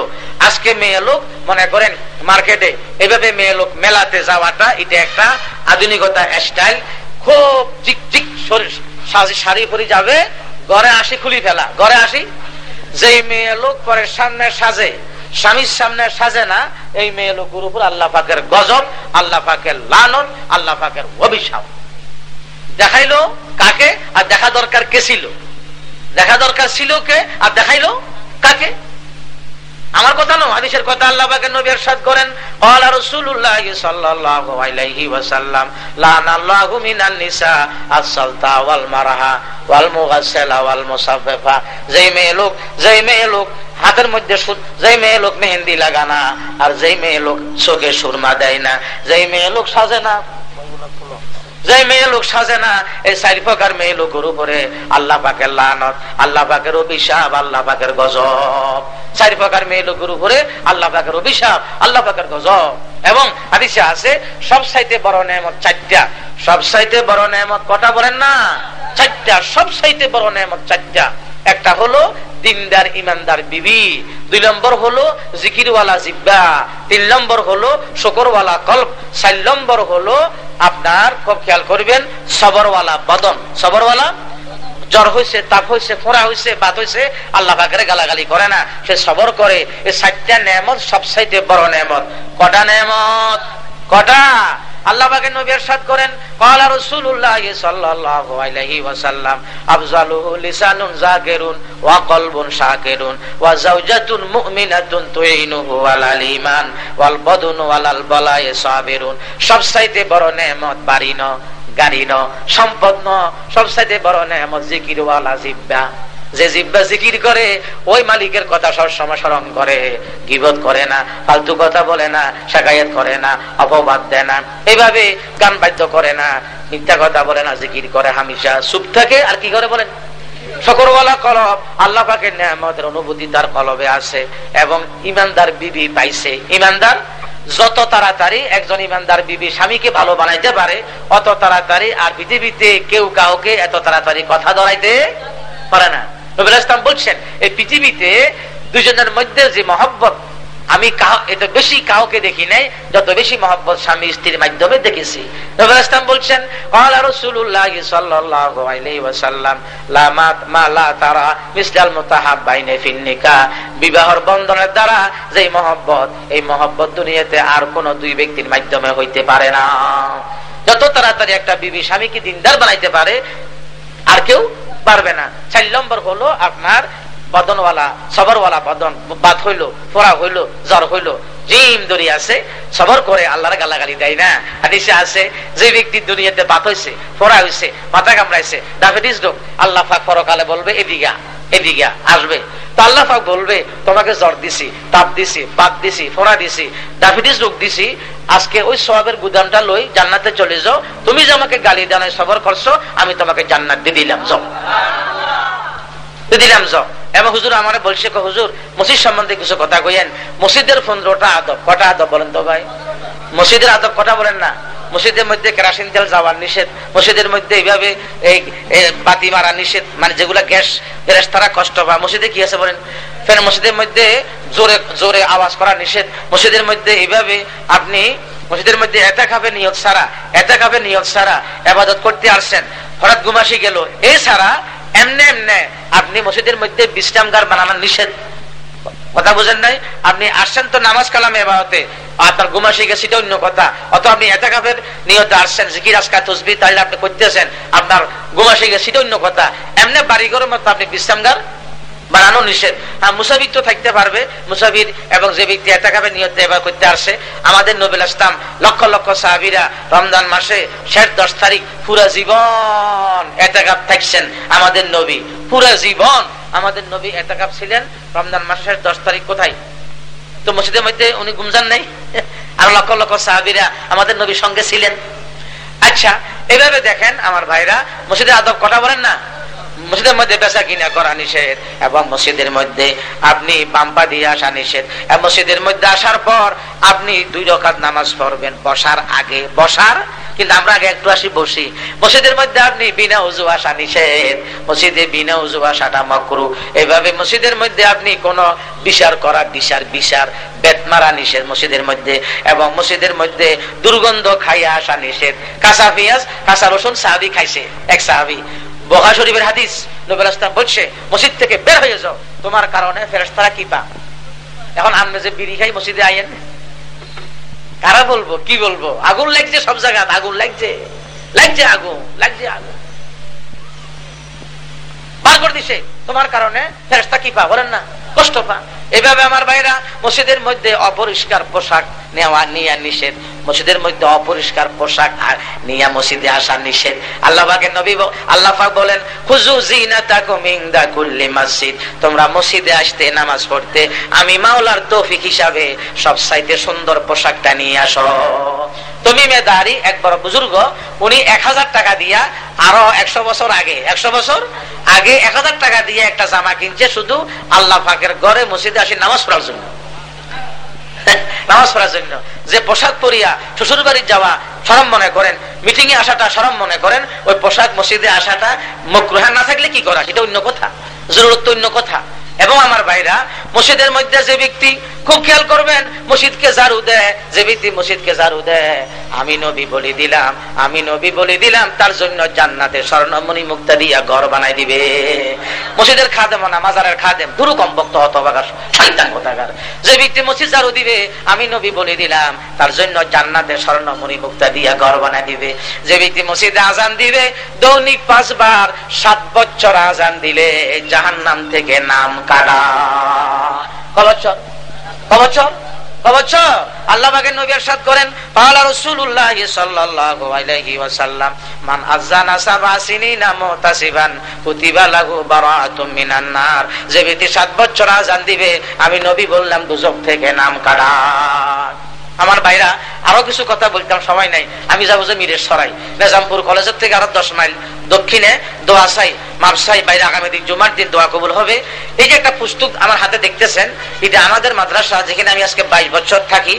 আজকে মেয়ে লোক, মনে করেন, মার্কেটে, এভাবে মেয়ে লোক মেলাতে যাওয়াটা, এটা একটা আধুনিকতা স্টাইল খুব চিক চিক শাড়ি পরি যাবে, ঘরে আসি খুলি ফেলা, ঘরে আসি যে মেয়ে লোক পরে সামনে সাজে, স্বামীর সামনে সাজে না, এই মেয়ে লোকের উপর আল্লাহ পাকের গজব, আল্লাহ পাকের লানন আল্লাহ পাকের অভিশাপ। দেখাইলো কাকে? আর দেখা দরকার কে ছিল? দেখা দরকার ছিল কে? আর দেখাইলো কাকে? আমার কথা নয় হাদিসের কথা আল্লাহ পাকের নবী ارشاد করেন قال رسول الله صلى الله عليه وسلم لعن الله من النساء السلطى والمرها والمغسل والمصففه যেই মেয়ে লোক যেই মেয়ে লোক হাতের মধ্যে যেই মেয়ে লোক মেহেন্দি লাগানা আর যেই মেয়ে লোক চোখে সুরমা দেয় না যেই মেয়ে লোক সাজে না যে মেয়ে লোক সাজে না এই চারি প্রকার মেয়ে লোকের উপরে আল্লাহ পাকের লানত, আল্লাহ পাকের অভিশাপ, আল্লাহ পাকের গজব। চারি প্রকার মেয়ে লোকের উপরে আল্লাহ পাকের অভিশাপ, আল্লাহ পাকের গজব। এবং হাদিসে আছে সব সাইতে বড় নেমত চারটা। সব সাইতে বড় নেমত কটা বলেন না? চারটা সব সাইতে বড় নেমত চারটা। একটা হলো দিনদার ইমানদার বিবি। দুই নম্বর হলো জিকিরওয়ালা জিব্বা। তিন নম্বর হলো শকরওয়ালা কল্প চার নম্বর হলো আপনার খুব খেয়াল করবেন, সবরওয়ালা বদন। সবরওয়ালা জ্বর হয়েছে তাপ হয়েছে ফোড়া হয়েছে বাত হয়েছে আল্লাহ পাকের গালাগালি করে না। সে সবর করে এই সাতটা নেমত সবসাইতে বড় নেমত কটা নেমত কটা? আল্লাহ পাকে নবী ارشاد করেন قال رسول الله صلى الله عليه وسلم افضله لسان ذاكر وقلب شاكر وزوجة مؤمنة تعينه على الايمان والبدن على البلاء صابر সবচাইতে বড় নেমত বাড়ি ন গাড়ি ন সম্পদ ন সবচাইতে বড় নেমত জিকির ওয়ালা জিব্বা যে জিব্বা জিকির করে, ওই মালিকের কথা সবসময় স্মরণ করে। গিবত করে না, ফালতু কথা বলে না শেখায়ত করে না, অপবাদ দেয় না। এইভাবে গান বাদ্য করে না, মিথ্যা কথা বলে না, জিকির করে, হামিশা চুপ থাকে। আর কি করে বলেন? শকরওয়ালা কলব, আল্লাহ পাকের অনুভূতি তার কলবে আছে এবং ইমানদার বিবি পাইছে। ইমানদার যত তাড়াতাড়ি একজন ইমানদার বিবি স্বামীকে ভালো বানাইতে পারে, অত তাড়াতাড়ি আর পৃথিবীতে কেউ কাউকে এত তাড়াতাড়ি কথা ধরাইতে পারে না। ইসলাম বলছেন, এই পৃথিবীতে দুজনের মধ্যে যে মহব্বত, আমি এত বেশি কাউকে দেখি নাই, যত বেশি মহব্বত স্বামী স্ত্রীর মাধ্যমে দেখেছি। বলছেন বিবাহর বন্ধনের দ্বারা যে মহব্বত, এই মহব্বত দুনিয়াতে আর কোন দুই ব্যক্তির মাধ্যমে হইতে পারে না। যত তাড়াতাড়ি একটা বিবি স্বামীকে দিনদার বানাইতে পারে আর কেউ পারবে না। চার নম্বর হলো আপনার বদনওয়ালা, সবরওয়ালা বদন, বাদ হইল, ফোড়া হইল, জ্বর হইল। জিম দড়ি আছে, সবর করে আল্লাহর গালাগালি দেয় না। হাদিসে আছে, যে ব্যক্তি দুনিয়াতে বাত হয়েছে ফোড়া হয়েছে মাথা কামড়াইছে, ডায়াবেটিস রোগ, আল্লাহ ফাঁক পরকালে বলবে, এদিকা এদিকে আসবে। তো আল্লাহ পাক বলবে, তোমাকে জ্বর দিছি, তাপ দিছি বাদ দিছি, ফোড়া দিছি, ডায়াবেটিস রোগ দিছি আজকে ওই সবের গুদামটা লই জান্নাতে চলে যাও। তুমি যে আমাকে গালি দানায় সবর করছ, আমি তোমাকে জান্নাত দিয়ে দিলাম, যাও। দিলাম, যাও। এবং হুজুর আমার বলছে হুজুর, মসজিদ সম্বন্ধে কিছু কথা কইেন মসজিদের পনেরোটা আদব। কটা আদব বলেন তো ভাই? মসজিদের আদব কটা বলেন না? মসজিদের মধ্যে কেরাসিন তেল যাওয়ার নিষেধ, মসজিদের মধ্যে এইভাবে এই বাতি মারা নিষেধ মানে যেগুলা গ্যাস গ্যাস তারা কষ্ট পায়। মসজিদে কি আছে বলেন? ফের মসজিদের মধ্যে জোরে জোরে আওয়াজ করা নিষেধ। মসজিদের মধ্যে এইভাবে আপনি মসজিদের মধ্যে এতা খাবে নিয়ত সারা এতা খাবে নিয়ত সারা আবাদত করতে আসছেন। হঠাৎ ঘুমাসি গেল। এই সারা এমনে এমনে আপনি মসজিদের মধ্যে বিশ্রামগার বানানোর নিষেধ। কথা বুঝেন নাই? আপনি আসছেন তো নামাজ কালামে এবারতে। আপনার গুমা শিখে সেটা অন্য কথা। অথবা আপনি এতাকাফের নিয়তে আসছেন, জিকির আজকা তসবি তাহলে আপনি করতেছেন। আপনার গুমা শিখে সেটা অন্য কথা। এমনি বাড়িঘরের মতো আপনি বিশ্রামগার। বানানো নিষেধ। হ্যাঁ মুসাফির তো থাকতে পারবে। মুসাফির এবং যে ব্যক্তি এতাকাবে নিয়তে এবার করতে আসছে আমাদের নবিল ইসলাম লক্ষ লক্ষ সাহাবিরা রমজান মাসে শেষ দশ তারিখ পুরা জীবন এতাকাপ থাকছেন আমাদের নবী। পুরা জীবন আমাদের নবী এতাকাপ ছিলেন। রমজান মাসের দশ তারিখ কোথায়? তো মসজিদের মধ্যে উনি গুমজান নেই? আর লক্ষ লক্ষ সাহাবিরা আমাদের নবীর সঙ্গে ছিলেন। আচ্ছা এভাবে দেখেন আমার ভাইরা, মসজিদের আদব কটা বলেন না। মসজিদের মধ্যে বেচা কিনা করা নিষেধ, এবং মসজিদের মধ্যে আপনি পাম্পা দিয়ে আসা নিষেধ। মসজিদের মধ্যে আসার পর আপনি দুই রকাত নামাজ পড়বেন, বসার আগে। বসার? কিন্তু আমরা আগে একটু আসি, বসি। মসজিদের মধ্যে আপনি বিনা উজু আসা নিষেধ। মসজিদে বিনা উজু আসাটা মকরু। এইভাবে মসজিদের মধ্যে আপনি কোন বিচার করা, বিচার বিচার, বেত মারা নিষেধ মসজিদের মধ্যে। এবং মসজিদের মধ্যে দুর্গন্ধ খাইয়া আসা নিষেধ। কাঁচা পেঁয়াজ, কাঁচা রসুন সাহাবি খাইছে, এক সাহাবি। বহা শরীফের হাদিস নবুল ইসলাম বলছে, মসজিদ থেকে বের হয়ে যাও। তোমার কারণে ফেরস্তারা কি পা এখন আপনি যে বিড়ি খাই, মসজিদে আইয়েন? কারা বলব? কি বলব? আগুন লাগছে সব জায়গায় আগুন লাগছে। লাগছে আগুন লাগছে আগুন। বার করে দিছে, তোমার কারণে ফেরস্তা কি পা বলেন না, কষ্ট পা এভাবে আমার ভাইরা মসজিদের মধ্যে অপরিষ্কার পোশাক নেওয়া নিয়ে নিষেধ। মসজিদের মধ্যে অপরিষ্কার পোশাক নিয়া মসজিদে আসা নিষেধ। আল্লাহ নবী আল্লাহ বলেন খুজু কুল্লি মসজিদ। তোমরা মসজিদে আসতে, নামাজ পড়তে, আমি মাওলার তৌফিক হিসাবে সব সাইতে সুন্দর পোশাকটা নিয়ে আসো। তুমি মেদারি এক বড় বুজুর্গ, উনি এক হাজার টাকা দিয়া আরও একশো বছর আগে, একশো বছর আগে এক হাজার টাকা দিয়ে একটা জামা কিনছে শুধু আল্লাহ ফাঁকের ঘরে মসজিদে আসি নামাজ পড়ার জন্য। নামাজ পড়ার জন্য। যে পোশাক পরিয়া শ্বশুর বাড়ির যাওয়া সরম মনে করেন মিটিং এ আসাটা সরম মনে করেন, ওই পোশাক মসজিদে আসাটা মকরুহা না থাকলে কি করা? সেটা অন্য কথা, জরুরত অন্য কথা। এবং আমার ভাইরা, মসজিদের মধ্যে যে ব্যক্তি খুব খেয়াল করবেন, মসজিদকে জারু দেয়, যে ব্যক্তি মসজিদকে জারু দেয়, আমি নবী বলে দিলাম, আমি নবী বলে দিলাম, তার জন্য জান্নাতে স্বর্ণমণি মুক্তা দিয়া ঘর বানাই দিবে। মসজিদের খাদেম না, মাজারের খাদেম দুরকম বক্ত হতবাগার শয়তান যে ব্যক্তি মসজিদ জারু দিবে, আমি নবী বলি দিলাম তার জন্য জান্নাতে স্বর্ণমণি মুক্তা দিয়া ঘর বানাই দিবে যে ব্যক্তি মসজিদে আজান দিবে দৈনিক পাঁচবার সাত বছর আজান দিলে জাহান নাম থেকে নাম কারা কবচর কবচর কবচর আল্লাহ বাগের নবী ارشاد করেন পাওলা রাসূলুল্লাহ সাল্লাল্লাহু আলাইহি ওয়াসাল্লাম মান আযানা সাবা সিনিনা মুতাসিবান কুতিবা লাহু বারাআতুম মিনান নার যে ব্যক্তি 7 বছর আযান দিবে আমি নবী বললাম দুজক থেকে নাম কাটা আমার ভাইরা, আরও কিছু কথা বলতাম, সময় নাই। আমি যাব যে মিরের সরাই নিজামপুর কলেজের থেকে আরও দশ মাইল দক্ষিণে দোয়াশাই মাপসাই বাইরে আগামী দিন জুমার দিন দোয়া কবুল হবে। এই যে একটা পুস্তক আমার হাতে দেখতেছেন, এটা আমাদের মাদ্রাসা, যেখানে আমি আজকে বাইশ বছর থাকি।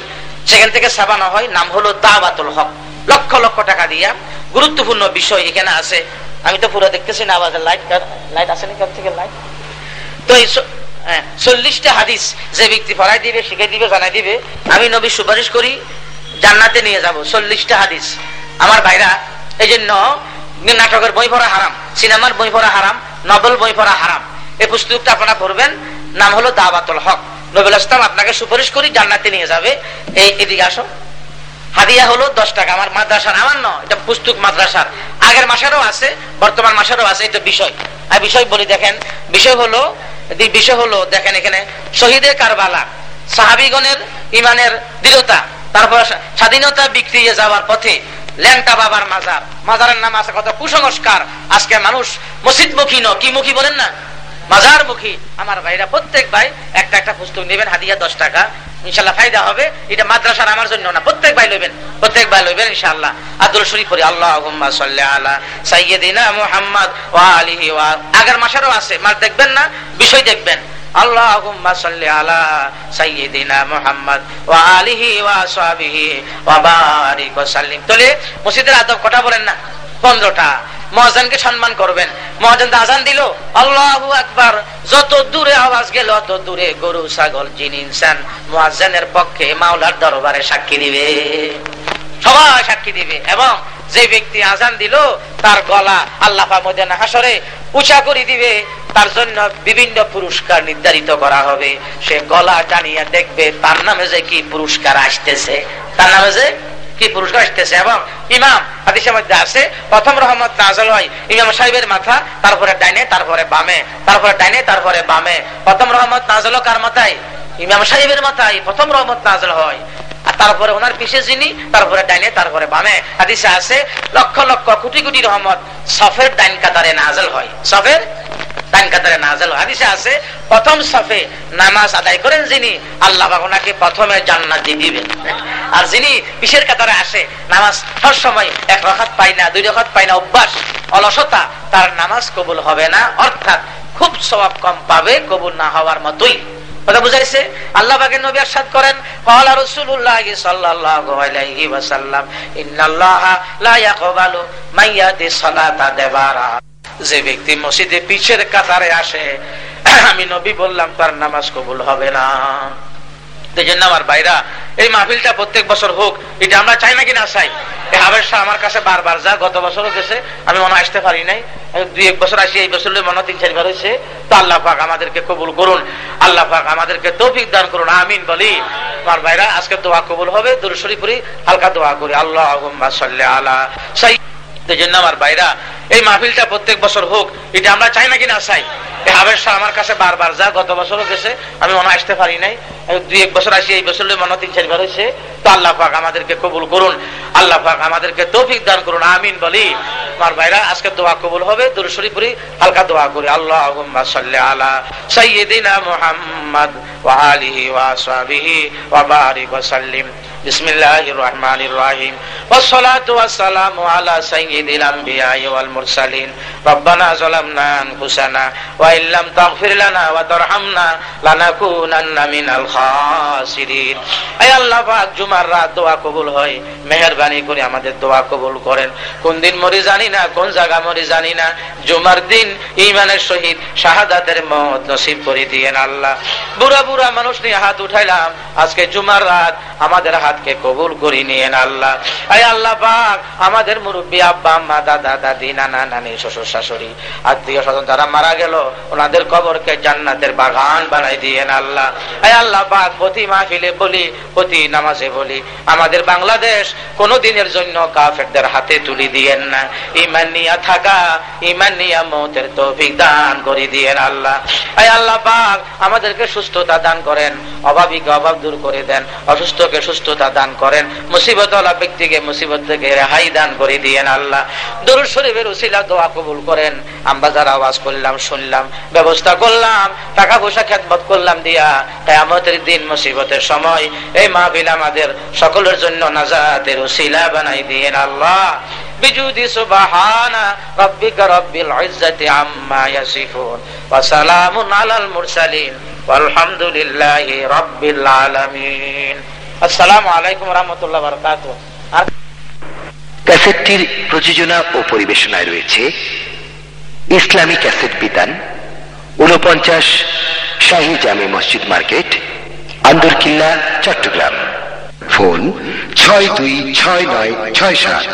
সেখান থেকে সাবানো হয়, নাম হলো দাওয়াতুল হক। লক্ষ লক্ষ টাকা দিয়া। গুরুত্বপূর্ণ বিষয় এখানে আছে। আমি তো পুরো দেখতেছি না আবার লাইট লাইট আসেনি, কার থেকে লাইট তো এই চল্লিশটা হাদিস যে ব্যক্তি পড়াই দিবে শিখে দিবে জানাই দিবে, আমি নবী সুপারিশ করি, জান্নাতে নিয়ে যাব। চল্লিশটা হাদিস। আমার ভাইরা এই জন্য নাটকের বই পড়া হারাম, সিনেমার বই পড়া হারাম, নভেল বই পড়া হারাম। এই পুস্তকটা আপনারা পড়বেন, নাম হলো দাওয়াতুল হক। নবুল ইসলাম আপনাকে সুপারিশ করি, জান্নাতে নিয়ে যাবে। এই, এদিকে আসো। হাদিয়া হলো দশ টাকা, আমার মাদ্রাসার আমার নয় এটা পুস্তক মাদ্রাসার। আগের মাসেরও আছে, বর্তমান মাসেরও আছে, এটা বিষয়। আর বিষয় বলি দেখেন, বিষয় হলো বিষয় হলো, দেখেন এখানে, শহীদে কারবালা, সাহাবিগণের ইমানের দৃঢ়তা, তারপর স্বাধীনতা বিক্রি যাওয়ার পথে, ল্যাংটা বাবার মাজার। মাজারের নাম আছে কত কুসংস্কার, আজকে মানুষ মসজিদমুখী ন, কি মুখী বলেন না? মাজার মুখী। আমার ভাইরা প্রত্যেক ভাই একটা একটা পুস্তক নেবেন, হাদিয়া দশ টাকা। ইনশাল্লাহ ফায়দা হবে। এটা মাদ্রাসার আমার জন্য না। প্রত্যেক ভাই লইবেন। প্রত্যেক ভাই লইবেন ইনশাল্লাহ আব্দুল শরীফ পড়ি আল্লাহ আলা সাইয়্যিদিনা মুহাম্মদ ওয়া আলিহি ওয়া আগের মাসেরও আছে। মাস দেখবেন না, বিষয় দেখবেন। বলেন না? 15টা মহাজানকে সম্মান করবেন। মহাজান আজান দিল। আল্লাহু আকবার। যত দূরে আওয়াজ গেল, অত দূরে গরু, ছাগল, জিন, ইনসান, মহাজানের পক্ষে মাওলার দরবারে সাক্ষী দিবে সবাই সাক্ষী দিবে। এবং যে ব্যক্তি আজান দিল, তার গলা আল্লাহ মদিনা হাসরে উঁচা করে দিবে। তার জন্য বিভিন্ন পুরস্কার নির্ধারিত করা হবে। সে গলা টানিয়ে দেখবে, তার নামে যে কি পুরস্কার আসতেছে। তার নামে যে কি পুরস্কার আসতেছে। এবং ইমাম হাদিসের মধ্যে আছে, প্রথম রহমত নাজল হয় ইমাম সাহেবের মাথা, তারপরে ডাইনে, তারপরে বামে। তারপরে ডাইনে, তারপরে বামে। প্রথম রহমত নাজল কার মাথায়? ইমাম সাহেবের মাথায় প্রথম রহমত নাজল হয়। আর তারপরে ওনার পিছিয়ে যিনি, তারপরে ডাইনে, তারপরে বামে। হাদিসে আছে, লক্ষ লক্ষ কোটি কোটি রহমত সফের ডাইন কাতারে নাজল হয়। সফের নামাজ সময় এক পাই না, দুই পাই না, অভ্যাস, অলসতা, তার নামাজ কবুল হবে না। অর্থাৎ খুব স্বভাব কম পাবে, কবুল না হওয়ার মতোই। কথা বুঝাইছে? আল্লাহ পাকের নবী আরশাদ করেন, ক্বালা রাসূলুল্লাহ সাল্লাল্লাহু আলাইহি ওয়াসাল্লাম, ইন্নাল্লাহ লা ইয়াকবালু মাইয়াতি সালাতা দেবারা। যে ব্যক্তি মসজিদে পিছের কাতারে আসে, আমি নবী বললাম, তার নামাজ কবুল হবে না। জন্য আমার এই মাহফিলটা প্রত্যেক বছর হোক, এটা আমরা চাই না চাই? হাবের শাহ আমার কাছে বারবার যা গত বছরও গেছে, আমি মনে আসতে পারি নাই। দুই এক বছর আসি, এই বছর মনে তিন চারবার হয়েছে। তো আল্লাহ পাক আমাদেরকে কবুল করুন, আল্লাহ পাক আমাদেরকে তৌফিক দান করুন, আমিন বলি। আমার ভাইরা, আজকে দোয়া কবুল হবে দুরুশরী করি হালকা দোয়া করি। আল্লাহ আলা সাই আমার ভাইরা এই মাহফিলটা প্রত্যেক বছর হোক, এটা আমরা চাই না কিনা চাই? এই আমার কাছে বারবার যা, গত বছরও গেছে, আমি মনে আসতে পারি নাই। দুই এক বছর আসি, এই বছর মনে তিন চারবার হয়েছে। তো আল্লাহ পাক আমাদেরকে কবুল করুন, আল্লাহ পাক আমাদেরকে তৌফিক দান করুন, আমিন বলি। আমার ভাইরা, আজকে দোয়া কবুল হবে দুরুশরী পড়ি, হালকা দোয়া করি। আল্লাহ আল্লাহ সাইয়্যিদিনা মুহাম্মদ ওয়া ওয়া আসহাবিহি ওয়া বারিক ওয়া সাল্লিম। বিসমিল্লাহির রহমানির রহিম। ওয়া সালাতু ওয়া সালামু আলা সাইয়্যিদিল আমবিয়া والمرسلين ربنا ظلمنا أنفسنا وإن لم تغفر لنا وترحمنا لنكونن من الخاسرين أي الله পাক জুমার রাত দোয়া কবুল হয় মেহেরবানি করে আমাদের দোয়া কবুল করেন কোন দিন মরি জানি না কোন জায়গা মরি জানি না জুমার দিন ইমানের সহিত শাহাদাতের মত নসিব করে দিয়েন আল্লাহ বুড়া বুড়া মানুষ নিয়ে হাত উঠাইলাম আজকে জুমার রাত আমাদের হাতকে কবুল করি নিয়েন আল্লাহ আয় আল্লাহ পাক আমাদের মুরব্বী আব্বা আম্মা দাদা দাদি নানা নানি শ্বশুর, শাশুড়ি, আত্মীয় স্বজন যারা মারা গেল, ওনাদের কবরকে জান্নাতের বাগান বানাই দিয়েন আল্লাহ। আয় আল্লাহ পাক, প্রতি মাহফিলে বলি, প্রতি নামাজে বলি, আমাদের বাংলাদেশ কোন দিনের জন্য কাফেরদের হাতে তুলি দিয়েন না। ইমান নিয়া থাকা, ইমান নিয়া মতের তৌফিক দান করে দিয়েন আল্লাহ। আয় আল্লাহ পাক, আমাদেরকে সুস্থতা দান করেন, অভাবীকে অভাব দূর করে দেন, অসুস্থকে সুস্থতা দান করেন মুসিবত ব্যক্তিকে মুসিবত থেকে রেহাই দান করে দিয়েন আল্লাহ। দরুদ শরীফের উসিলা দোয়া কবুল করেন। আমরা যারা আওয়াজ করলাম, শুনলাম, ব্যবস্থা করলাম টাকা পয়সা খেদমত করলাম দিয়া কেয়ামতের দিন মুসিবতের সময় এই মাহফিল আমাদের সকলের জন্য নাজাতের উসিলা বানাই দিন আল্লাহ। বিজুদি সুবহানা রাব্বিকা রাব্বিল ইজ্জাতি আম্মা ইয়াসিফুন ওয়া সালামুন আলাল মুরসালিন ওয়ালহামদুলিল্লাহি রাব্বিল আলামিন। আসসালামু আলাইকুম ওয়া রাহমাতুল্লাহি আর ক্যাসেটটির প্রযোজনা ও পরিবেশনায় রয়েছে ইসলামী ক্যাসেট বিতান উনপঞ্চাশ শাহী জামে মসজিদ মার্কেট, আন্দরকিল্লা, চট্টগ্রাম। ফোন ছয় দুই ছয় নয় ছয় সাত।